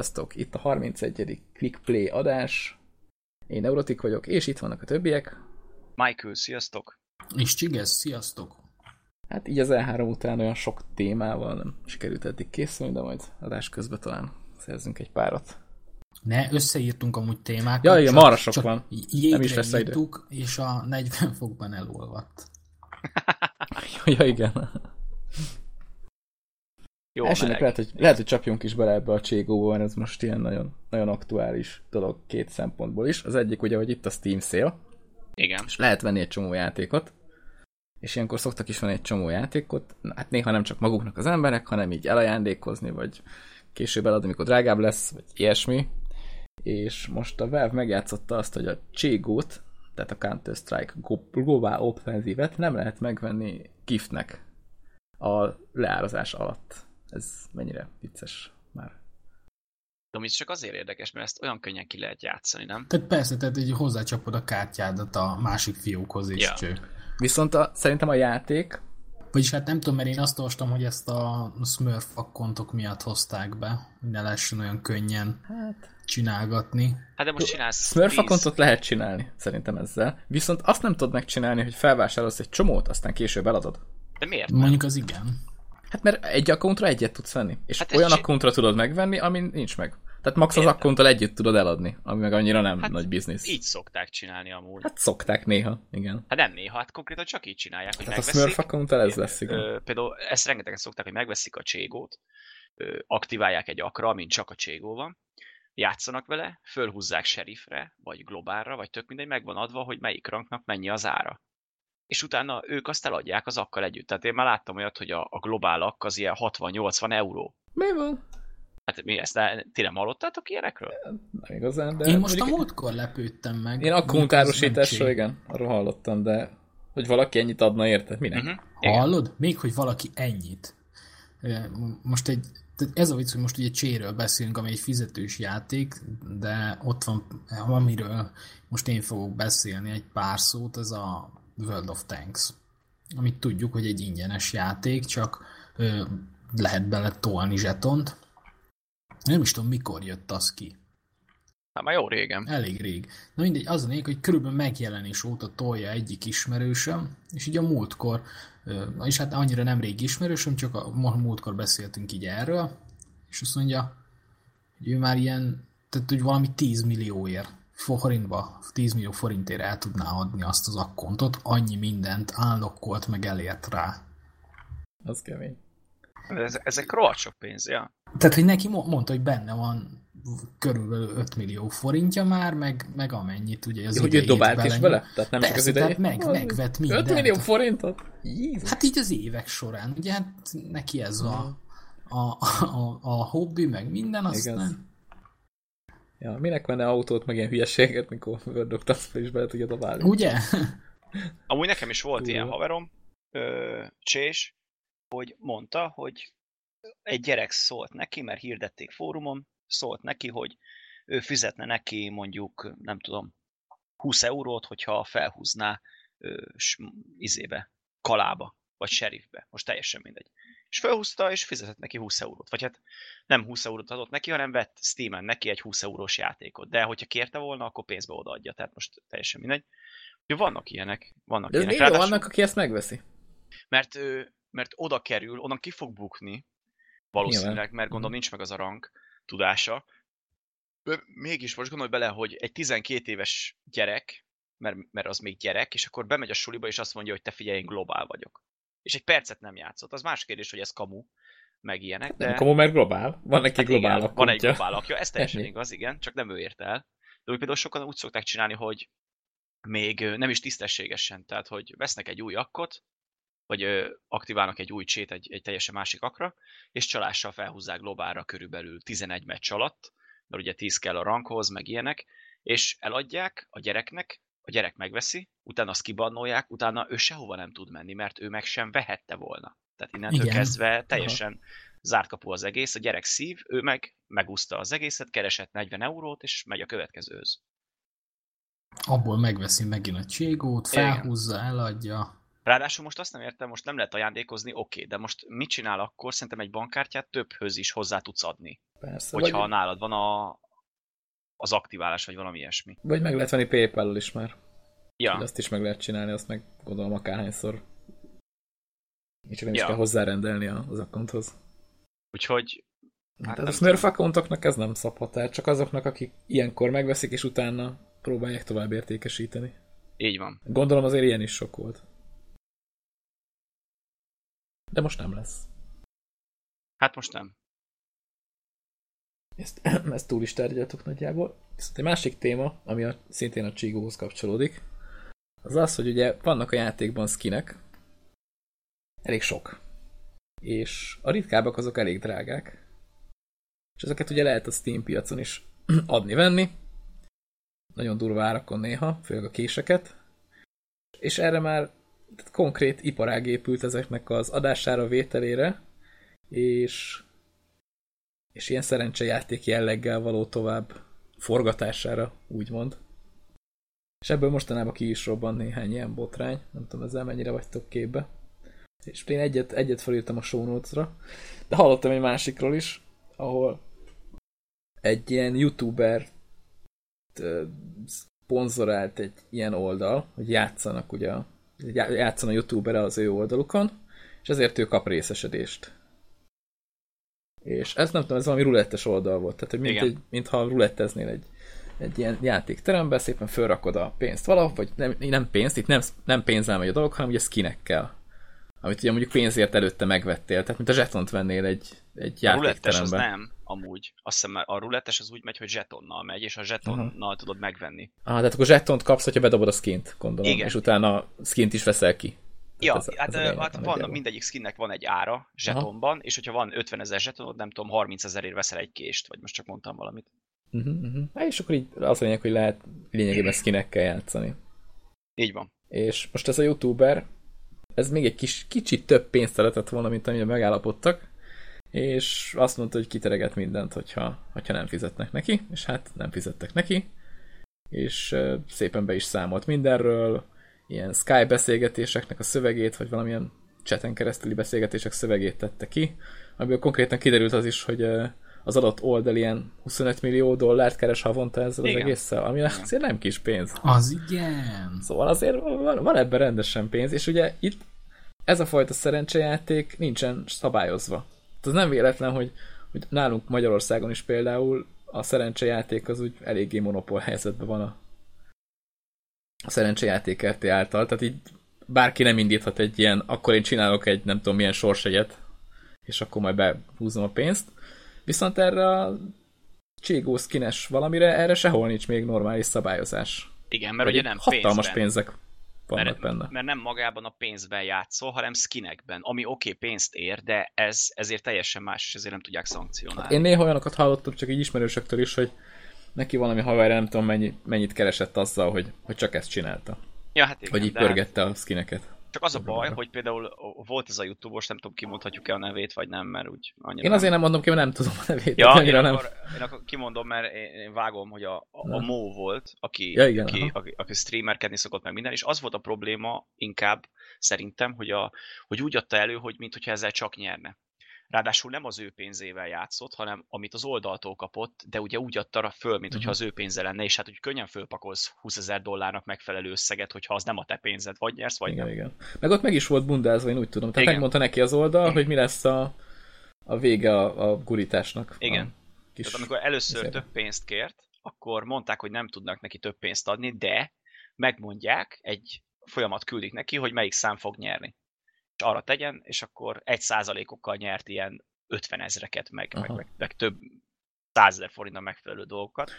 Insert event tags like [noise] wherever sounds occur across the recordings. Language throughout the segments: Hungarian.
Sziasztok! Itt a 31. Quick Play adás. Én Neurotik vagyok, és itt vannak a többiek. Michael, sziasztok! És Csigesz, sziasztok! Hát így az E3 után olyan sok témával nem sikerült eddig készülni, de majd adás közben talán szerzünk egy párat. Ne, összeírtunk amúgy témákat. Ja, igen, marra sok van. Nem is lesz idő. és a 40 fokban elolvadt. [laughs] ja, igen. Jó, Elsőnek lehet hogy, lehet, hogy csapjunk is bele ebbe a cségóba, mert ez most ilyen nagyon, nagyon aktuális dolog két szempontból is. Az egyik ugye, hogy itt a Steam szél. Igen. És lehet venni egy csomó játékot. És ilyenkor szoktak is venni egy csomó játékot. Hát néha nem csak maguknak az emberek, hanem így elajándékozni, vagy később eladni, amikor drágább lesz, vagy ilyesmi. És most a Valve megjátszotta azt, hogy a Cségót, tehát a Counter-Strike Global Offensive-et nem lehet megvenni giftnek a leárazás alatt ez mennyire vicces már. De ez csak azért érdekes, mert ezt olyan könnyen ki lehet játszani, nem? Tehát persze, tehát egy hozzácsapod a kártyádat a másik fiúkhoz is. Ja. Cső. Viszont a, szerintem a játék... Vagyis hát nem tudom, mert én azt olvastam, hogy ezt a Smurf akkontok miatt hozták be, hogy ne lehessen olyan könnyen hát, csinálgatni. Hát de most csinálsz Smurf akkontot lehet csinálni, szerintem ezzel. Viszont azt nem tudod megcsinálni, hogy felvásárolsz egy csomót, aztán később eladod. De miért? Mondjuk az igen. Hát mert egy akkontra egyet tudsz venni. És hát olyan akkontra tudod megvenni, ami nincs meg. Tehát max az akkonttal együtt tudod eladni, ami meg annyira nem hát nagy biznisz. Így szokták csinálni amúgy. Hát szokták néha, igen. Hát nem néha, hát konkrétan csak így csinálják, hogy hát megveszik. a Smurf akkonttal ez lesz, igen. Ö, például ezt rengeteget szokták, hogy megveszik a cségót, ö, aktiválják egy akra, amin csak a cségó van, játszanak vele, fölhúzzák serifre, vagy globálra, vagy tök mindegy, megvan adva, hogy melyik ranknak mennyi az ára és utána ők azt eladják az akkal együtt. Tehát én már láttam olyat, hogy a, a globál ak az ilyen 60-80 euró. Mi van? Hát mi ezt, ne, ti nem hallottátok ilyenekről? Nem igazán, de... Én most a múltkor lepődtem meg. Én akkumunkárosításról, igen, arról hallottam, de hogy valaki ennyit adna érte, minek? Uh-huh. Hallod? Még, hogy valaki ennyit. Most egy, ez a vicc, hogy most ugye cséről beszélünk, ami egy fizetős játék, de ott van, amiről most én fogok beszélni egy pár szót, ez a World of Tanks, amit tudjuk, hogy egy ingyenes játék, csak ö, lehet bele tolni zsetont. Nem is tudom, mikor jött az ki. Hát már jó régen. Elég rég. Na mindegy, az lényeg, hogy körülbelül megjelenés óta tolja egyik ismerősöm, és így a múltkor, és hát annyira nem rég ismerősöm, csak a múltkor beszéltünk így erről, és azt mondja, hogy ő már ilyen, tehát hogy valami 10 millióért forintba, 10 millió forintért el tudná adni azt az akkontot, annyi mindent állokkolt meg elért rá. Az kemény. Ez, ezek rohadt sok pénz, ja. Tehát, hogy neki mondta, hogy benne van körülbelül 5 millió forintja már, meg, meg amennyit ugye az Hogy ő dobált bele. is bele? Tehát nem Persze, csak az idejét? meg, oh, megvet mindent. 5 millió forintot? Jézus. Hát így az évek során. Ugye hát neki ez a, a, a, a hobbi, meg minden, aztán... Igaz. Ja, minek venne autót, meg ilyen hülyeséget, mikor World of Tanks is bele tudja dobálni. Ugye? Amúgy nekem is volt Túl. ilyen haverom, ö, Csés, hogy mondta, hogy egy gyerek szólt neki, mert hirdették fórumon, szólt neki, hogy ő fizetne neki mondjuk, nem tudom, 20 eurót, hogyha felhúzná ö, izébe, kalába, vagy sheriffbe, most teljesen mindegy és felhúzta, és fizetett neki 20 eurót. Vagy hát nem 20 eurót adott neki, hanem vett Steam-en neki egy 20 eurós játékot. De hogyha kérte volna, akkor pénzbe odaadja. Tehát most teljesen mindegy. De vannak ilyenek. Vannak De ilyenek. Ráadásul, vannak, aki ezt megveszi. Mert, mert oda kerül, onnan ki fog bukni, valószínűleg, mert gondolom nincs meg az a rang tudása. Mégis most gondolj bele, hogy egy 12 éves gyerek, mert, mert az még gyerek, és akkor bemegy a suliba, és azt mondja, hogy te figyelj, én globál vagyok és egy percet nem játszott. Az más kérdés, hogy ez kamu, meg ilyenek. De... Nem kamu, mert globál. Van neki hát globál igen, Van egy globál akja, ez teljesen [laughs] igaz, igen, csak nem ő ért el. De úgy például sokan úgy szokták csinálni, hogy még nem is tisztességesen, tehát hogy vesznek egy új akkot, vagy ö, aktiválnak egy új csét egy, egy teljesen másik akra, és csalással felhúzzák globálra körülbelül 11 meccs alatt, mert ugye 10 kell a rankhoz, meg ilyenek, és eladják a gyereknek, a gyerek megveszi, utána azt kibannolják, utána ő sehova nem tud menni, mert ő meg sem vehette volna. Tehát innentől Igen. kezdve teljesen Aha. zárt kapu az egész, a gyerek szív, ő meg megúszta az egészet, keresett 40 eurót, és megy a következőhöz. Abból megveszi megint a cségót, felhúzza, Igen. eladja. Ráadásul most azt nem értem, most nem lehet ajándékozni, oké, okay, de most mit csinál akkor? Szerintem egy bankkártyát többhöz is hozzá tudsz adni. Persze, hogyha vagy... nálad van a, az aktiválás, vagy valami ilyesmi. Vagy meg lehet venni paypal is már. Ja. azt is meg lehet csinálni, azt meg gondolom akárhányszor. És csak nem ja. is kell hozzárendelni az accounthoz. Úgyhogy... Hát a Smurf accountoknak ez nem szabhatár, csak azoknak, akik ilyenkor megveszik, és utána próbálják tovább értékesíteni. Így van. Gondolom azért ilyen is sok volt. De most nem lesz. Hát most nem. Ezt, [clears throat] ezt túl is tárgyaltuk nagyjából. Viszont egy másik téma, ami a, szintén a Csigóhoz kapcsolódik, az az, hogy ugye vannak a játékban skinek, elég sok. És a ritkábbak azok elég drágák. És ezeket ugye lehet a Steam piacon is [clears throat] adni-venni. Nagyon durva árakon néha, főleg a késeket. És erre már konkrét iparág épült ezeknek az adására, vételére, és, és ilyen szerencsejáték jelleggel való tovább forgatására, úgymond. És ebből mostanában ki is robban néhány ilyen botrány, nem tudom ezzel mennyire vagytok képbe. És én egyet, egyet felírtam a show notes-ra, de hallottam egy másikról is, ahol egy ilyen youtuber szponzorált egy ilyen oldal, hogy játszanak ugye, játszan a youtuber az ő oldalukon, és ezért ő kap részesedést. És ez nem tudom, ez valami rulettes oldal volt, tehát hogy mint egy, mintha ruletteznél egy, egy ilyen játékterembe, szépen felrakod a pénzt valahol, vagy nem, nem pénzt, itt nem, nem pénzzel megy a dolog, hanem ugye skinekkel. Amit ugye mondjuk pénzért előtte megvettél, tehát mint a zsetont vennél egy, egy. A rulettes az nem, amúgy. Azt hiszem, a rulettes az úgy megy, hogy zsetonnal megy, és a zsetonnal uh-huh. tudod megvenni. Ah, tehát akkor zsetont kapsz, hogyha bedobod a skint, gondolom, Igen. és utána skint is veszel ki. Ja, ez, hát, ez hát van, mindegyik skinnek van egy ára zsetonban, Aha. és hogyha van 50 ezer zsetonod, nem tudom, 30 ezerért veszel egy kést, vagy most csak mondtam valamit. Uh-huh, uh-huh. Hát és akkor így az a lényeg, hogy lehet lényegében skinekkel játszani. Így van. És most ez a youtuber, ez még egy kis, kicsit több pénzt szeretett volna, mint amire megállapodtak, és azt mondta, hogy kitereget mindent, hogyha, hogyha nem fizetnek neki, és hát nem fizettek neki, és szépen be is számolt mindenről, ilyen Skype beszélgetéseknek a szövegét, vagy valamilyen chaten keresztüli beszélgetések szövegét tette ki, amiből konkrétan kiderült az is, hogy az adott oldal ilyen 25 millió dollárt keres havonta ezzel igen. az egésszel, ami igen. azért nem kis pénz. Az igen. Szóval azért van, van ebben rendesen pénz, és ugye itt ez a fajta szerencsejáték nincsen szabályozva. Ez nem véletlen, hogy, hogy nálunk Magyarországon is például a szerencsejáték az úgy eléggé monopól helyzetben van a, a szerencsejáték RT által, tehát így bárki nem indíthat egy ilyen, akkor én csinálok egy nem tudom milyen sorsegyet, és akkor majd behúzom a pénzt. Viszont erre a Cségó skines valamire, erre sehol nincs még normális szabályozás. Igen, mert ugye nem hatalmas pénzben. pénzek vannak mert, benne. Mert nem magában a pénzben játszol, hanem skinekben, ami oké, okay, pénzt ér, de ez ezért teljesen más, és ezért nem tudják szankcionálni. Hát én néha olyanokat hallottam, csak így ismerősöktől is, hogy neki valami haver, nem tudom mennyi, mennyit keresett azzal, hogy, hogy csak ezt csinálta. Ja, hát igen, Hogy így pörgette a skineket. Csak az a baj, hogy például volt ez a youtube nem tudom, kimondhatjuk-e a nevét, vagy nem, mert úgy annyira... Én azért nem mondom ki, mert nem tudom a nevét. Ja, én, nem... akkor, én akkor kimondom, mert én, én vágom, hogy a, a, a Mo volt, aki, ja, igen, aki, aki, aki streamerkedni szokott meg minden, és az volt a probléma inkább szerintem, hogy, a, hogy úgy adta elő, hogy mintha ezzel csak nyerne. Ráadásul nem az ő pénzével játszott, hanem amit az oldaltól kapott, de ugye úgy adta föl, mint hogyha mhm. az ő pénze lenne, és hát hogy könnyen fölpakolsz 20 ezer dollárnak megfelelő összeget, hogyha az nem a te pénzed, vagy nyersz, vagy igen, nem. Igen. Meg ott meg is volt bundázva, én úgy tudom. Tehát igen. megmondta neki az oldal, igen. hogy mi lesz a, a vége a, a gurításnak. Igen. Kis Tehát amikor először azért. több pénzt kért, akkor mondták, hogy nem tudnak neki több pénzt adni, de megmondják, egy folyamat küldik neki, hogy melyik szám fog nyerni arra tegyen, és akkor egy százalékokkal nyert ilyen 50 ezreket, meg, meg, meg, meg több százezer forintnak megfelelő dolgokat.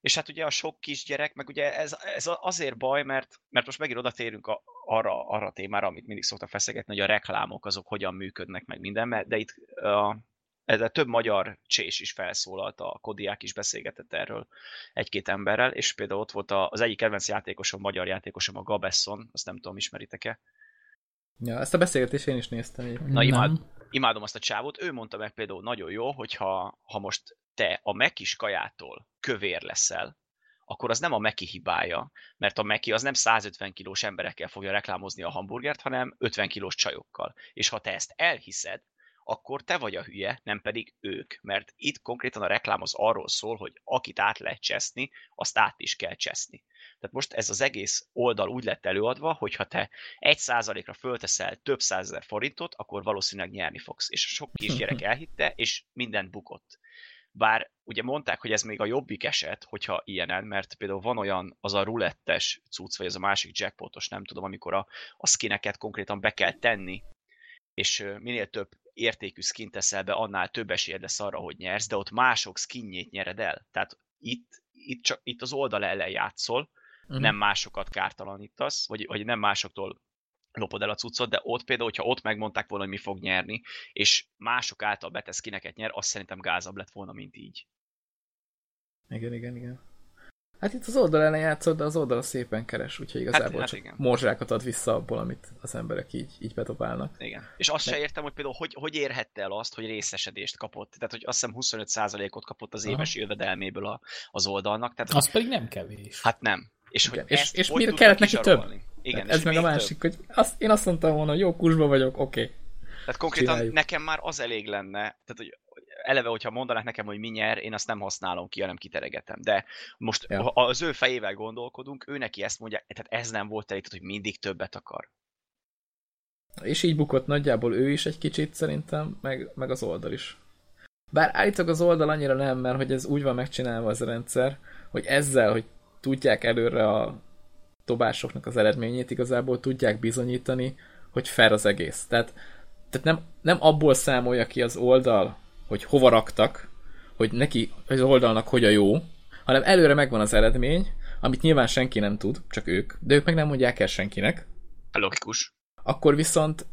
És hát ugye a sok kisgyerek, meg ugye ez, ez azért baj, mert, mert most megint oda térünk a, arra, arra a témára, amit mindig szoktak feszegetni, hogy a reklámok azok hogyan működnek, meg minden, de itt a, ezzel több magyar csés is felszólalt, a Kodiák is beszélgetett erről egy-két emberrel, és például ott volt az egyik kedvenc játékosom, magyar játékosom, a Gabesson, azt nem tudom, ismeritek-e? Ja, ezt a beszélgetést én is néztem. Na, imád, imádom azt a csávot. Ő mondta meg például nagyon jó, hogyha ha most te a Mekis kajától kövér leszel, akkor az nem a Meki hibája, mert a Meki az nem 150 kilós emberekkel fogja reklámozni a hamburgert, hanem 50 kilós csajokkal. És ha te ezt elhiszed, akkor te vagy a hülye, nem pedig ők. Mert itt konkrétan a reklám az arról szól, hogy akit át lehet cseszni, azt át is kell cseszni. Tehát most ez az egész oldal úgy lett előadva, hogy ha te egy százalékra fölteszel több százezer forintot, akkor valószínűleg nyerni fogsz. És sok kisgyerek [laughs] elhitte, és mindent bukott. Bár ugye mondták, hogy ez még a jobbik eset, hogyha ilyenen, mert például van olyan, az a rulettes cucc, vagy az a másik jackpotos, nem tudom, amikor a, a skineket konkrétan be kell tenni, és minél több értékű skin teszel be, annál több esélyed lesz arra, hogy nyersz, de ott mások skinjét nyered el. Tehát itt, itt, csak, itt az oldal ellen játszol, uh-huh. nem másokat kártalanítasz, vagy, vagy nem másoktól lopod el a cuccot, de ott például, hogyha ott megmondták volna, hogy mi fog nyerni, és mások által betesz kineket nyer, azt szerintem gázabb lett volna, mint így. Igen, igen, igen. Hát itt az oldal ellen játszott, de az oldal szépen keres, úgyhogy igazából hát, hát csak morzsákat ad vissza abból, amit az emberek így, így bedobálnak. Igen. És azt de... se értem, hogy például hogy, hogy érhette el azt, hogy részesedést kapott. Tehát, hogy azt hiszem 25%-ot kapott az éves Aha. jövedelméből a, az oldalnak. Tehát, az pedig nem kevés. Hát nem. És, hogy és, és miért kellett neki több? Igen, ez meg a másik, több? hogy azt, én azt mondtam volna, hogy jó kursba vagyok, oké. Okay. Tehát konkrétan Csináljuk. nekem már az elég lenne, tehát hogy eleve, hogyha mondanak nekem, hogy mi nyer, én azt nem használom ki, hanem kiteregetem. De most ja. az ő fejével gondolkodunk, ő neki ezt mondja, tehát ez nem volt elég, hogy mindig többet akar. És így bukott nagyjából ő is egy kicsit szerintem, meg, meg az oldal is. Bár állítok az oldal annyira nem, mert hogy ez úgy van megcsinálva az a rendszer, hogy ezzel, hogy tudják előre a dobásoknak az eredményét, igazából tudják bizonyítani, hogy fair az egész. Tehát, tehát nem, nem abból számolja ki az oldal, hogy hova raktak, hogy neki az oldalnak hogy a jó, hanem előre megvan az eredmény, amit nyilván senki nem tud, csak ők, de ők meg nem mondják el senkinek. Logikus. Akkor viszont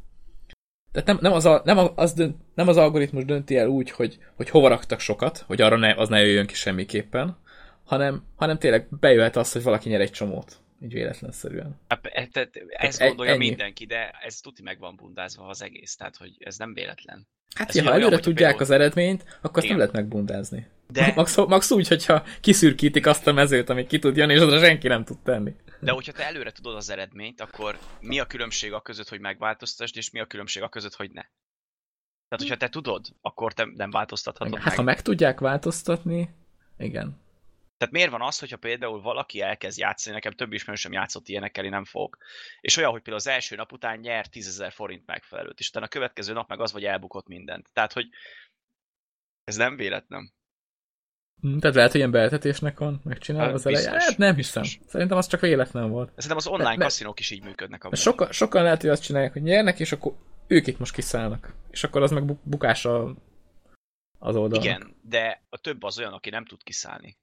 tehát nem, nem, az a, nem, az dönt, nem az algoritmus dönti el úgy, hogy, hogy hova raktak sokat, hogy arra ne, az ne jöjjön ki semmiképpen, hanem, hanem tényleg bejöhet az, hogy valaki nyer egy csomót. Így véletlenszerűen. Hát, e, tehát ezt gondolja ennyi. mindenki, de ez tuti meg van bundázva az egész, tehát hogy ez nem véletlen. Hát, ha előre olyan, tudják például... az eredményt, akkor azt Igen. nem lehet megbundázni. De... [laughs] Max, max úgy, hogyha kiszürkítik azt a mezőt, amit ki tud jönni, és azra senki nem tud tenni. De hogyha te előre tudod az eredményt, akkor mi a különbség a között, hogy megváltoztasd, és mi a különbség a között, hogy ne? Tehát, hogyha te tudod, akkor te nem változtathatod hát, meg. ha meg tudják változtatni, igen. Tehát miért van az, hogyha például valaki elkezd játszani, nekem több ismerősöm játszott ilyenekkel, én nem fog, és olyan, hogy például az első nap után nyer 10.000 forint megfelelőt, és utána a következő nap meg az, vagy elbukott mindent. Tehát, hogy ez nem véletlen. Hm, tehát lehet, hogy ilyen beeltetésnek van megcsinálva az elején. Hát nem hiszem. Biztos. Szerintem az csak véletlen volt. Szerintem az online kaszinók is így működnek. Sokan, sokan lehet, hogy azt csinálják, hogy nyernek, és akkor ők itt most kiszállnak. És akkor az meg bukása az oldalnak. Igen, de a több az olyan, aki nem tud kiszállni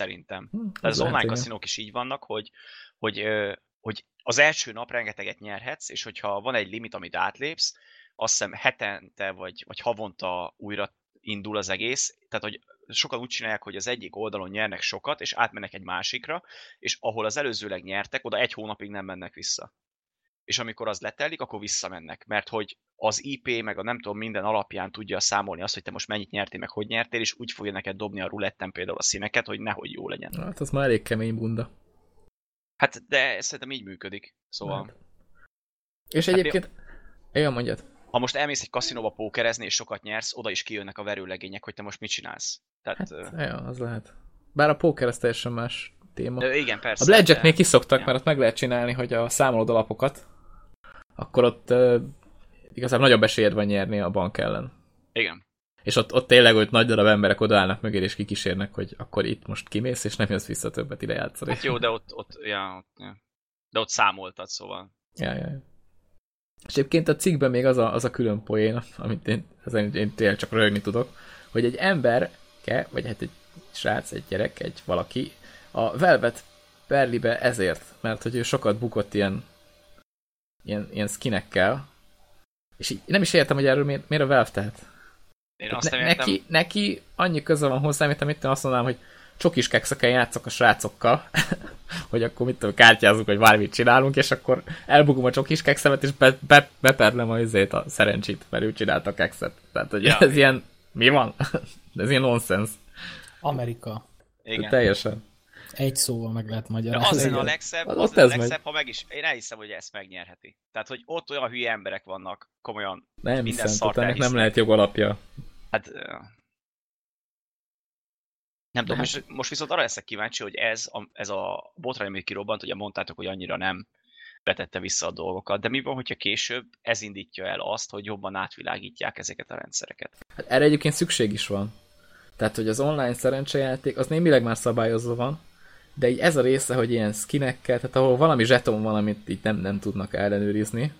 szerintem. Hm, Tehát az online kaszinók is így vannak, hogy, hogy, hogy az első nap rengeteget nyerhetsz, és hogyha van egy limit, amit átlépsz, azt hiszem hetente vagy, vagy havonta újra indul az egész, tehát hogy sokan úgy csinálják, hogy az egyik oldalon nyernek sokat, és átmennek egy másikra, és ahol az előzőleg nyertek, oda egy hónapig nem mennek vissza és amikor az letelik, akkor visszamennek, mert hogy az IP, meg a nem tudom, minden alapján tudja számolni azt, hogy te most mennyit nyertél, meg hogy nyertél, és úgy fogja neked dobni a ruletten például a színeket, hogy nehogy jó legyen. Hát az már elég kemény bunda. Hát, de szerintem így működik, szóval... Hát. És hát egyébként... Olyan mondjad. Ha most elmész egy kaszinóba pókerezni, és sokat nyersz, oda is kijönnek a verőlegények, hogy te most mit csinálsz. Tehát, hát, uh... ja, az lehet. Bár a póker az teljesen más téma. Ö, igen, persze. A blackjack még kiszoktak, ja. mert ott meg lehet csinálni, hogy a számolod alapokat, akkor ott uh, igazából nagyobb esélyed van nyerni a bank ellen. Igen. És ott, ott tényleg, hogy nagy darab emberek odaállnak mögé, és kikísérnek, hogy akkor itt most kimész, és nem jössz vissza többet ide játszani. Hát jó, de ott, ott, ja, ott, ja. de ott számoltad, szóval. Ja, ja, ja. És egyébként a cikkben még az a, az a külön poén, amit én, ezen én tényleg csak röhögni tudok, hogy egy emberke, vagy hát egy srác, egy gyerek, egy valaki a Velvet Perlibe ezért, mert hogy ő sokat bukott ilyen ilyen, ilyen skinekkel, és így nem is értem, hogy erről miért, miért a Valve tehet. Én azt ne, neki, neki annyi köze van hozzá, mint amit én azt mondanám, hogy csokis kekszeken játszok a srácokkal, [laughs] hogy akkor mit tudom, kártyázunk, hogy bármit csinálunk, és akkor elbugom a csokis kekszemet, és be, be, beperlem a, izét, a szerencsét, mert ő csinálta a kekszet. Tehát, hogy ja. ez ilyen, mi van? [laughs] ez ilyen nonsens. Amerika. Igen. teljesen. Egy szóval meg lehet magyarázni. az lenne a legszebb, Az- az lenne a legszebb, ha meg is, én elhiszem, hogy ezt megnyerheti. Tehát, hogy ott olyan hülye emberek vannak, komolyan, Nem Minden hiszem, szart ennek nem lehet jogalapja. hát... Nem tudom, hát- most, most viszont arra leszek kíváncsi, hogy ez a, ez a botrány, amit kirobbant, ugye mondtátok, hogy annyira nem vetette vissza a dolgokat, de mi van, hogyha később ez indítja el azt, hogy jobban átvilágítják ezeket a rendszereket? Hát erre egyébként szükség is van. Tehát, hogy az online szerencsejáték, az némileg már szabályozva van, de így ez a része, hogy ilyen skinekkel, tehát ahol valami zseton van, amit így nem, nem tudnak ellenőrizni,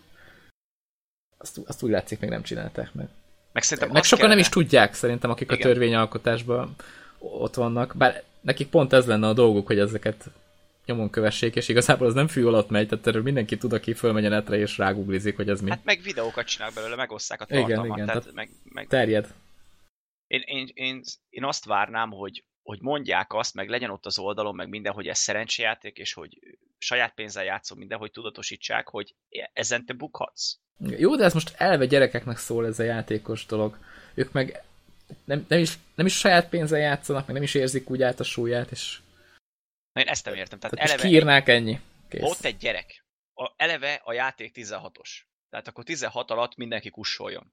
azt, azt úgy látszik, még nem csinálták meg. Meg szerintem Meg sokan nem kellene- is tudják, szerintem, akik Igen. a törvényalkotásban ott vannak, bár nekik pont ez lenne a dolguk, hogy ezeket nyomon kövessék, és igazából az nem fű alatt megy, tehát erről mindenki tud, aki fölmegy a netre és ráguglizik, hogy ez mi. Hát meg videókat csinálnak belőle, megosztják a Igen, tartalmat. igen, tehát tehát meg, meg, Terjed. én, én, én, én azt várnám, hogy, hogy mondják azt, meg legyen ott az oldalon, meg minden, hogy ez szerencsejáték, és hogy saját pénzzel játszom minden, hogy tudatosítsák, hogy ezen te bukhatsz. Jó, de ez most elve gyerekeknek szól ez a játékos dolog. Ők meg nem, nem, is, nem is saját pénzzel játszanak, meg nem is érzik úgy át a súlyát, és Na, én ezt nem értem. Tehát, tehát eleve kiírnák ennyi. Kész. ott egy gyerek. A, eleve a játék 16-os. Tehát akkor 16 alatt mindenki kussoljon.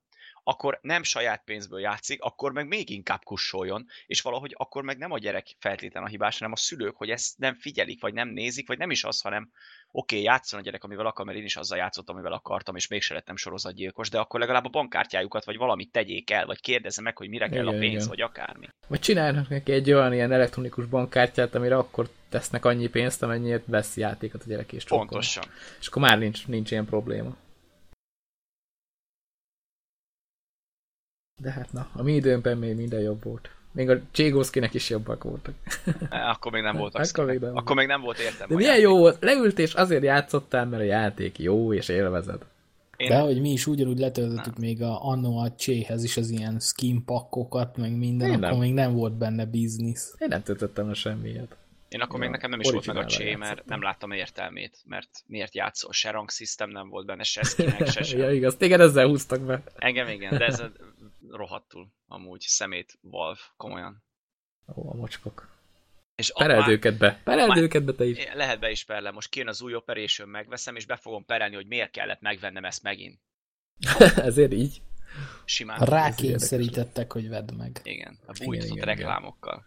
Akkor nem saját pénzből játszik, akkor meg még inkább kussoljon, és valahogy akkor meg nem a gyerek feltétlen a hibás, hanem a szülők, hogy ezt nem figyelik, vagy nem nézik, vagy nem is az, hanem oké, okay, játszon a gyerek, amivel akar, mert én is azzal játszottam, amivel akartam, és mégse lettem sorozatgyilkos, de akkor legalább a bankkártyájukat, vagy valamit tegyék el, vagy kérdezze meg, hogy mire kell Igen, a pénz, igen. vagy akármi. Vagy csinálnak neki egy olyan ilyen elektronikus bankkártyát, amire akkor tesznek annyi pénzt, amennyiért vesz játékot a gyerek és csókol. Pontosan. És akkor már nincs, nincs ilyen probléma. De hát na, a mi időnkben még minden jobb volt. Még a Cségószkinek is jobbak voltak. Eh, Akkor még nem [laughs] voltak. Akkor még nem Akkor még nem volt értelme. De a milyen játék. jó volt, leült és azért játszottál, mert a játék jó és élvezed. Én, De hogy mi is ugyanúgy letöltöttük még a Anno a Cséhez is az ilyen skin pakkokat, meg minden, Én akkor nem. még nem volt benne biznisz. Én nem töltöttem le semmiért. Én akkor még Ja, nekem nem is volt meg a csé, mert nem láttam értelmét, mert miért játszol, se rank system nem volt benne, se skinek, se [laughs] ja, se. igaz, téged ezzel húztak be. Engem igen, de ez rohadtul amúgy szemét Valve, komolyan. Ó, a mocskok. És Pereld már- őket be. Pereld Már- őket be te is. Lehet be is perlem, most kijön az új Operation, megveszem, és be fogom perelni, hogy miért kellett megvennem ezt megint. [laughs] Ezért így. Simán. Rákényszerítettek, hogy vedd meg. Igen, a Igen, bújtatott igen, reklámokkal.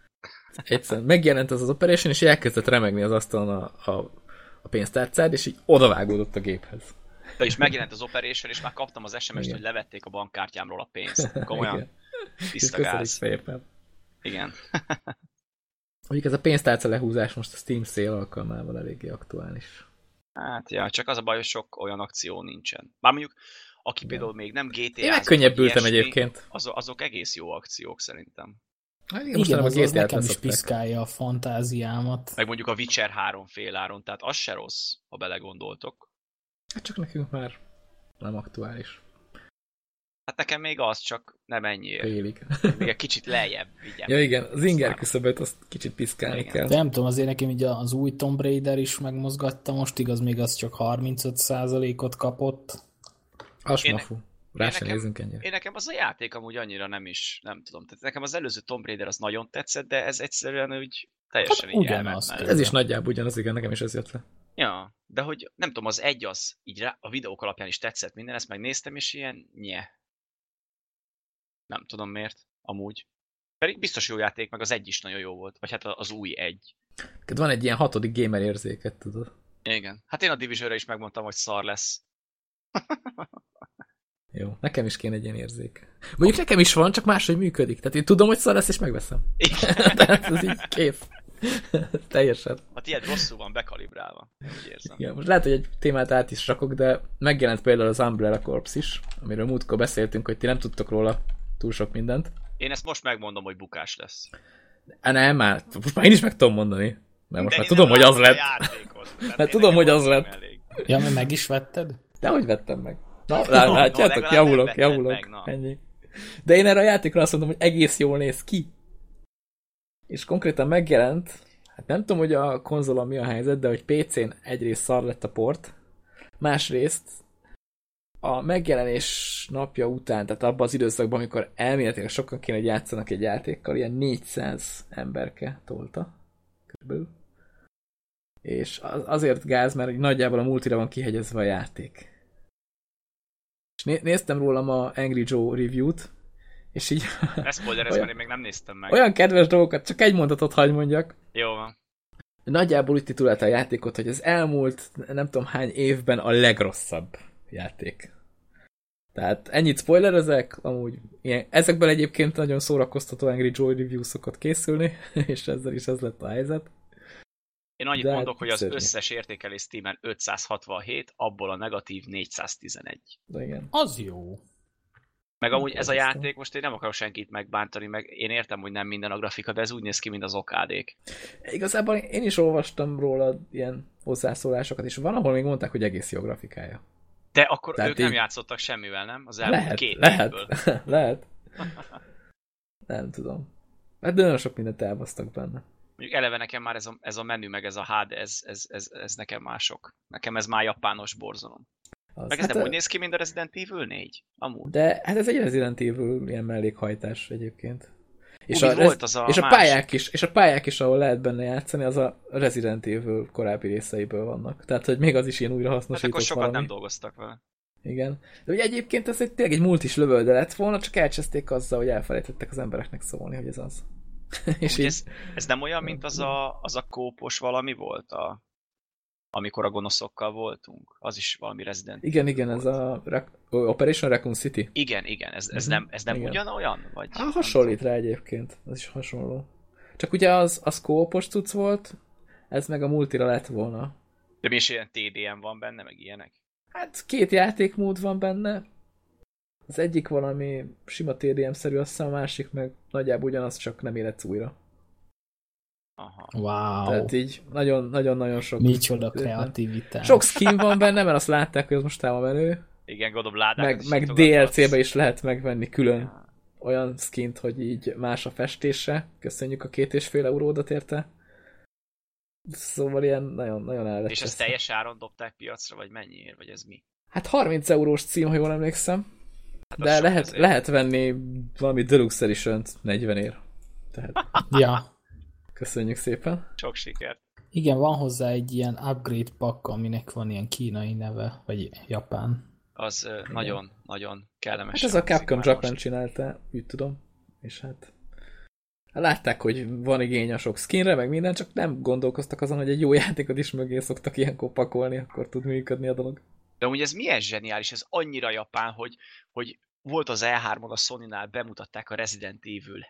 Egyszerűen megjelent az az Operation, és elkezdett remegni az asztalon a, a, a pénztárcád, és így odavágódott a géphez. De is megjelent az Operation, és már kaptam az SMS-t, Igen. hogy levették a bankkártyámról a pénzt. Komolyan, Igen. Tiszta köszönjük gáz. szépen. Igen. Mondjuk ez a pénztárca lehúzás most a Steam szél alkalmával eléggé aktuális. Hát ja, csak az a baj, hogy sok olyan akció nincsen. Bár mondjuk, aki például még nem GTA Én megkönnyebbültem egyébként. Azok, azok egész jó akciók szerintem. Hát Igen, mostanában az, az nekem is piszkálja a fantáziámat. Meg mondjuk a Witcher 3 féláron, tehát az se rossz, ha belegondoltok. Hát csak nekünk már nem aktuális. Hát nekem még az, csak nem ennyiért. Félig. Még egy kicsit lejjebb vigyem. ja igen, az inger Aztán- küszöböt azt kicsit piszkálni Igen. kell. De nem tudom, azért nekem így az új Tomb Raider is megmozgatta, most igaz, még az csak 35%-ot kapott. Asmafu. Rá én sem nekem- nézünk ennyire. Én nekem az a játék amúgy annyira nem is, nem tudom. Tehát nekem az előző Tomb Raider az nagyon tetszett, de ez egyszerűen úgy teljesen Hát így ugyanaz. Ez is nagyjából ugyanaz, igen, nekem is ez jött le. Ja, de hogy nem tudom, az egy az így rá, a videók alapján is tetszett minden, ezt megnéztem, és ilyen nye. Nem tudom miért, amúgy. Pedig biztos jó játék, meg az egy is nagyon jó volt. Vagy hát az új egy. Neked van egy ilyen hatodik gamer érzéket, tudod. Igen. Hát én a division is megmondtam, hogy szar lesz. [laughs] Jó, nekem is kéne egy ilyen érzék. Mondjuk nekem is van, csak máshogy működik. Tehát én tudom, hogy szar lesz, és megveszem. Igen. [laughs] Tehát ez így kész. [laughs] Teljesen. A tiéd rosszul van bekalibrálva. Úgy érzem. Igen, most lehet, hogy egy témát át is rakok, de megjelent például az Umbrella Corps is, amiről múltkor beszéltünk, hogy ti nem tudtok róla túl sok mindent. Én ezt most megmondom, hogy bukás lesz. Á, nem, már, most már én is meg tudom mondani. Mert most De már tudom, hogy az lett. játékot. [laughs] Mert tudom, hogy az lett. elég. Ja, mert meg is vetted? De hogy vettem meg? Na, No, lá- no, látjátok, javulok, javulok. meg, na. Ennyi. De én erre a játékra azt mondom, hogy egész jól néz ki. És konkrétan megjelent, hát nem tudom, hogy a konzolon mi a helyzet, de hogy PC-n egyrészt szar lett a port, másrészt a megjelenés napja után, tehát abban az időszakban, amikor elméletileg sokan kéne, játszanak egy játékkal, ilyen 400 emberke tolta, körülbelül. És az, azért gáz, mert nagyjából a multira van kihegyezve a játék. És né néztem róla a Angry Joe review-t, és így... Ez spoiler, olyan, én még nem néztem meg. Olyan kedves dolgokat, csak egy mondatot hagy mondjak. Jó van. Nagyjából úgy titulálta a játékot, hogy az elmúlt nem tudom hány évben a legrosszabb játék. Tehát ennyit spoilerezek, amúgy ilyen, ezekből egyébként nagyon szórakoztató Angry Joy review szokott készülni, [laughs] és ezzel is ez lett a helyzet. Én annyit De mondok, hogy az szörnyű. összes értékelés Steam-en 567, abból a negatív 411. De igen. Az jó. Meg amúgy ez a játék, most én nem akarok senkit megbántani, meg én értem, hogy nem minden a grafika, de ez úgy néz ki, mint az okádék. Igazából én is olvastam róla ilyen hozzászólásokat, és van, ahol még mondták, hogy egész jó grafikája. De akkor Tehát ők így... nem játszottak semmivel, nem? Az elmúlt lehet, két lehet, [laughs] lehet. nem tudom. Hát nagyon sok mindent elbasztak benne. Mondjuk eleve nekem már ez a, ez a menü, meg ez a HD, ez, ez, ez, ez nekem mások. Nekem ez már japános borzalom. Az, meg ez hát nem a... úgy néz ki, mint a Resident Evil 4? Amúgy. De hát ez egy Resident Evil ilyen mellékhajtás egyébként. És a, volt az a és a pályák is, és a pályák is, ahol lehet benne játszani, az a Resident Evil korábbi részeiből vannak. Tehát, hogy még az is ilyen újrahasznosított hát akkor sokat valami. nem dolgoztak vele. Igen. De ugye egyébként ez egy, tényleg egy multis lövölde lett volna, csak elcseszték azzal, hogy elfelejtettek az embereknek szólni, hogy ez az. [laughs] és így... ez, ez, nem olyan, mint az a, az a kópos valami volt? A, amikor a gonoszokkal voltunk. Az is valami Resident Igen, igen, volt. ez a Operation Raccoon City. Igen, igen, ez, ez nem, ez nem igen. ugyanolyan? Vagy Há, hasonlít rá egyébként, az is hasonló. Csak ugye az, az kópos cucc volt, ez meg a multira lett volna. De mi is ilyen TDM van benne, meg ilyenek? Hát két játékmód van benne. Az egyik valami sima TDM-szerű, aztán a másik meg nagyjából ugyanaz, csak nem életsz újra. Aha. Wow. Tehát így nagyon-nagyon sok... Micsoda kreativitás. Sok skin van benne, mert azt látták, hogy az most a menő. Igen, gondolom ládák. Meg, meg DLC-be is lehet megvenni külön olyan skint, hogy így más a festése. Köszönjük a két és fél euródat érte. Szóval ilyen nagyon, nagyon el És ezt teljes áron dobták piacra, vagy mennyiért, vagy ez mi? Hát 30 eurós cím, ha jól emlékszem. Hát De lehet, lehet venni valami Deluxe edition 40 ér. Tehát... ja. Köszönjük szépen. Sok sikert. Igen, van hozzá egy ilyen upgrade pak, aminek van ilyen kínai neve, vagy japán. Az nagyon-nagyon kellemes. Hát ez a Capcom Japan most. csinálta, úgy tudom. És hát látták, hogy van igény a sok skinre, meg minden, csak nem gondolkoztak azon, hogy egy jó játékot is mögé szoktak ilyenkor pakolni, akkor tud működni a dolog. De ugye ez milyen zseniális, ez annyira japán, hogy, hogy volt az E3-on a Sony-nál, bemutatták a Resident Evil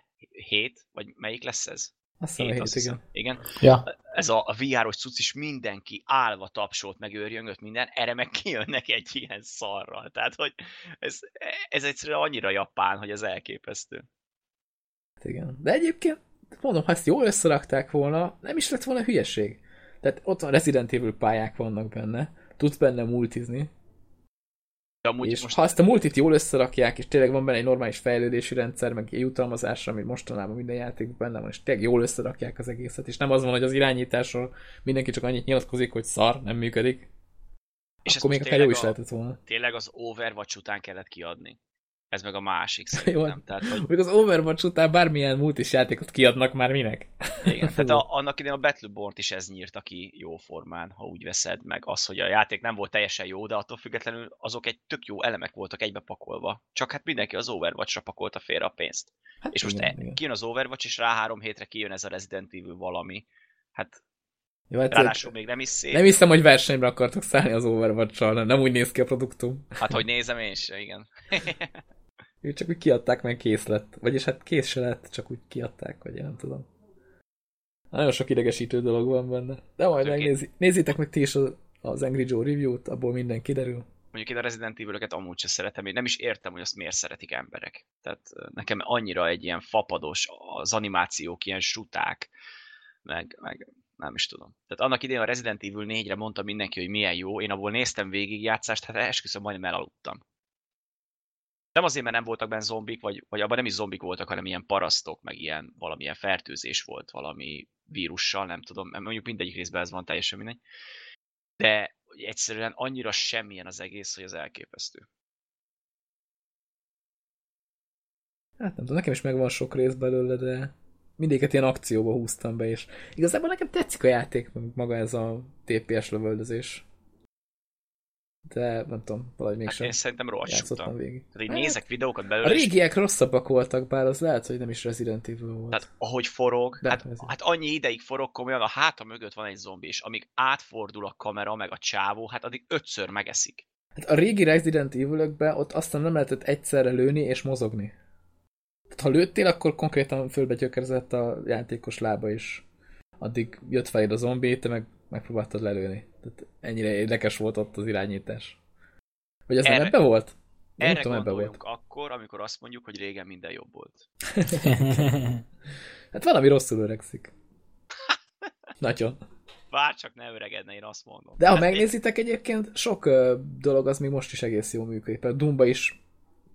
7, vagy melyik lesz ez? Azt hét, hét, igen. igen. Ja. Ez a, a VR-os cucc is mindenki állva tapsolt, meg őrjöngött minden, erre meg kijönnek egy ilyen szarral. Tehát, hogy ez, ez egyszerűen annyira japán, hogy ez elképesztő. Hát igen. De egyébként, mondom, ha ezt jól összerakták volna, nem is lett volna hülyeség. Tehát ott van Resident Evil pályák vannak benne, tudsz benne multizni, de amúgy és most... ha ezt a multit jól összerakják, és tényleg van benne egy normális fejlődési rendszer, meg egy jutalmazás, ami mostanában minden játékban benne van, és tényleg jól összerakják az egészet, és nem az van, hogy az irányításról mindenki csak annyit nyilatkozik, hogy szar, nem működik, és akkor még akár jó is lehetett volna. Tényleg az Overwatch után kellett kiadni. Ez meg a másik [laughs] szerintem. Tehát, hogy... Még az Overwatch után bármilyen multis játékot kiadnak már minek. Igen, [laughs] tehát a, annak idején a Battleborn-t is ez nyírta ki jó formán, ha úgy veszed meg. Az, hogy a játék nem volt teljesen jó, de attól függetlenül azok egy tök jó elemek voltak egybe pakolva. Csak hát mindenki az Overwatch-ra pakolta félre a pénzt. Hát és most igen, e, igen. kijön az Overwatch, és rá három hétre kijön ez a Resident Evil valami. Hát jó, hát Ráadásul még nem is szép. Nem hiszem, hogy versenyre akartok szállni az overwatch nem úgy néz ki a produktum. Hát, hogy [laughs] nézem én is, igen. Ők csak úgy kiadták, meg kész lett. Vagyis hát kész se lett, csak úgy kiadták, vagy én nem tudom. Nagyon sok idegesítő dolog van benne. De majd megnézi, nézzétek meg ti is az, az Angry Joe review-t, abból minden kiderül. Mondjuk én a Resident evil amúgy sem szeretem, én nem is értem, hogy azt miért szeretik emberek. Tehát nekem annyira egy ilyen fapados, az animációk ilyen suták, meg, meg nem is tudom. Tehát annak idején a Resident Evil 4-re mondta mindenki, hogy milyen jó, én abból néztem végig játszást, hát esküszöm, majdnem elaludtam. Nem azért, mert nem voltak benne zombik, vagy, vagy abban nem is zombik voltak, hanem ilyen parasztok, meg ilyen valamilyen fertőzés volt valami vírussal, nem tudom, mondjuk mindegyik részben ez van, teljesen mindegy. De egyszerűen annyira semmilyen az egész, hogy az elképesztő. Hát nem tudom, nekem is megvan sok rész belőle, de mindéket ilyen akcióba húztam be, és igazából nekem tetszik a játék, maga ez a TPS lövöldözés. De nem tudom, valahogy mégsem. Hát én szerintem rohadt végig. Így hát, nézek videókat belőle. A régiek és... rosszabbak voltak, bár az lehet, hogy nem is Resident Evil volt. Tehát ahogy forog, De hát, hát annyi ideig forog komolyan, a háta mögött van egy zombi, és amíg átfordul a kamera, meg a csávó, hát addig ötször megeszik. Hát a régi Resident evil ott aztán nem lehetett egyszerre lőni és mozogni. Tehát ha lőttél, akkor konkrétan fölbetyökerezett a játékos lába is. Addig jött feléd a zombi, te meg megpróbáltad lelőni. Tehát ennyire érdekes volt ott az irányítás. Vagy az erre, nem ebbe volt? Nem erre tudom, ebbe volt. akkor, amikor azt mondjuk, hogy régen minden jobb volt. [laughs] hát valami rosszul öregszik. [laughs] Nagyon. Bár csak ne öregedne, én azt mondom. De ha hát megnézitek én... egyébként, sok uh, dolog az még most is egész jól működik. Például Dumba is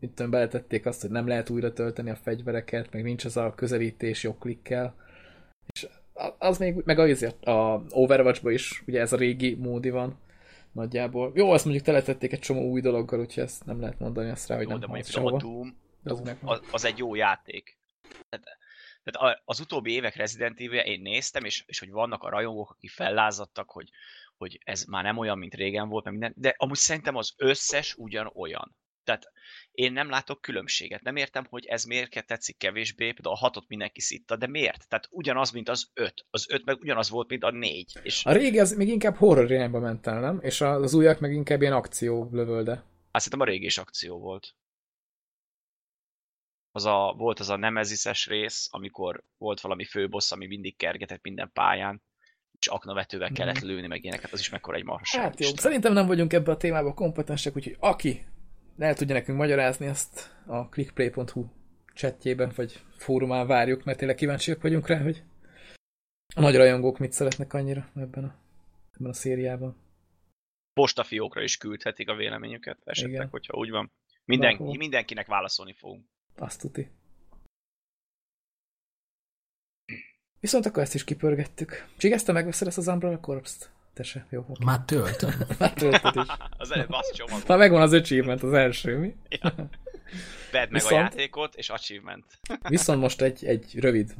itt tudom, beletették azt, hogy nem lehet újra tölteni a fegyvereket, meg nincs az a közelítés jogklikkel. És az még, meg azért a Overwatch-ban is, ugye ez a régi módi van nagyjából. Jó, azt mondjuk teletették egy csomó új dologgal, úgyhogy ezt nem lehet mondani azt rá, hogy jó, nem de mondjuk a Doom, Doom az, az, egy jó játék. Tehát, az utóbbi évek Resident evil én néztem, és, és hogy vannak a rajongók, akik fellázadtak, hogy, hogy ez már nem olyan, mint régen volt, minden, de amúgy szerintem az összes ugyan olyan. Tehát én nem látok különbséget. Nem értem, hogy ez miért tetszik kevésbé, például a hatot mindenki szitta, de miért? Tehát ugyanaz, mint az öt. Az öt meg ugyanaz volt, mint a négy. És... A régi az még inkább horror irányba ment el, nem? És az újak meg inkább ilyen akció lövölde. Hát szerintem a régi is akció volt. Az a, volt az a nemezises rész, amikor volt valami főbossz, ami mindig kergetett minden pályán, és aknavetővel kellett mhm. lőni meg ilyeneket, az is mekkora egy marhaság. Hát jó, szerintem nem vagyunk ebbe a témába kompetensek, úgyhogy aki el tudja nekünk magyarázni ezt a clickplay.hu chatjében, vagy fórumán várjuk, mert tényleg kíváncsiak vagyunk rá, hogy a nagy rajongók mit szeretnek annyira ebben a, ebben a szériában. Postafiókra is küldhetik a véleményüket esetleg, Igen. hogyha úgy van. Minden, mindenkinek válaszolni fogunk. Azt tuti. Viszont akkor ezt is kipörgettük. Csigezte megveszed ezt az Umbrella Corps-t? Te se, jó. Okay. Már töltöm. [laughs] Már töltöd is. [laughs] az előbb azt csomagol. Már megvan az achievement, az első, mi? Ja. Vedd meg viszont, a játékot, és achievement. [laughs] viszont most egy, egy rövid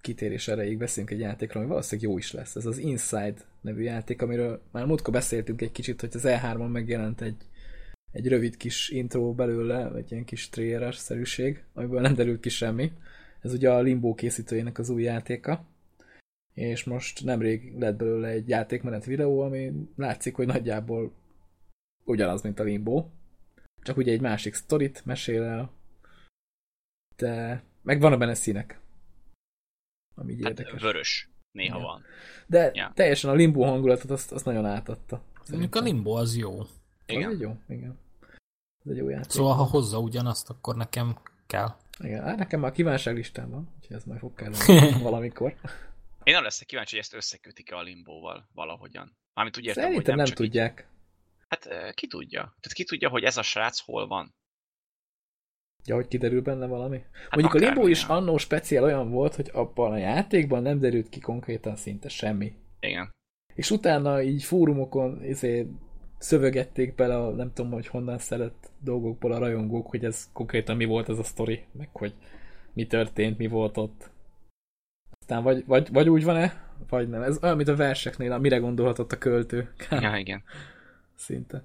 kitérés erejéig beszélünk egy játékról, ami valószínűleg jó is lesz. Ez az Inside nevű játék, amiről már múltkor beszéltünk egy kicsit, hogy az E3-on megjelent egy, egy rövid kis intro belőle, egy ilyen kis traileres szerűség, amiből nem derült ki semmi. Ez ugye a Limbo készítőjének az új játéka és most nemrég lett belőle egy játékmenet videó, ami látszik, hogy nagyjából ugyanaz, mint a Limbo, csak ugye egy másik sztorit mesél el, de meg van a benne színek, ami így hát érdekes. vörös néha ja. van. De ja. teljesen a Limbo hangulatot azt, azt nagyon átadta. Mondjuk a Limbo az jó. Igen. Az egy jó, igen. Ez egy jó játék. Szóval ha hozza ugyanazt, akkor nekem kell. Igen, hát nekem már kívánság listán van, úgyhogy ez majd fog kelleni [laughs] valamikor. Én nem leszek kíváncsi, hogy ezt összekötik-e a limbóval valahogyan. Mármint úgy értem, Szerintem hogy nem, nem tudják. Így... Hát ki tudja? Tehát ki tudja, hogy ez a srác hol van? Ja, hogy kiderül benne valami? Hát Mondjuk a Limbo is annó speciál olyan volt, hogy abban a játékban nem derült ki konkrétan szinte semmi. Igen. És utána így fórumokon izé, szövegették bele a nem tudom, hogy honnan szeret dolgokból a rajongók, hogy ez konkrétan mi volt ez a sztori, meg hogy mi történt, mi volt ott. Aztán vagy, vagy, vagy úgy van-e, vagy nem. Ez olyan, mint a verseknél, mire gondolhatott a költő. [laughs] Ja, igen. Szinte.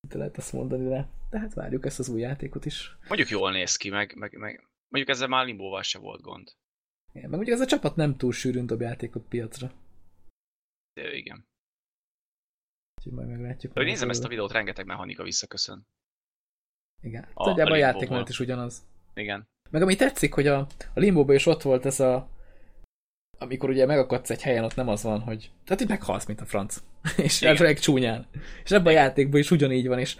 Szinte lehet azt mondani, de, de hát várjuk ezt az új játékot is. Mondjuk jól néz ki, meg, meg, meg mondjuk ezzel már limbóval se volt gond. Igen, meg mondjuk ez a csapat nem túl sűrűn dob játékot piacra. De igen. Úgyhogy majd meglátjuk. Hogy nézem ezt a videót, rengeteg mechanika visszaköszön. Igen. A, a, a játékmenet is ugyanaz. Igen. Meg ami tetszik, hogy a, a Limbo-ban is ott volt ez a amikor ugye megakadsz egy helyen, ott nem az van, hogy tehát így meghalsz, mint a franc. [laughs] és elvileg csúnyán. És ebben a játékban is ugyanígy van, és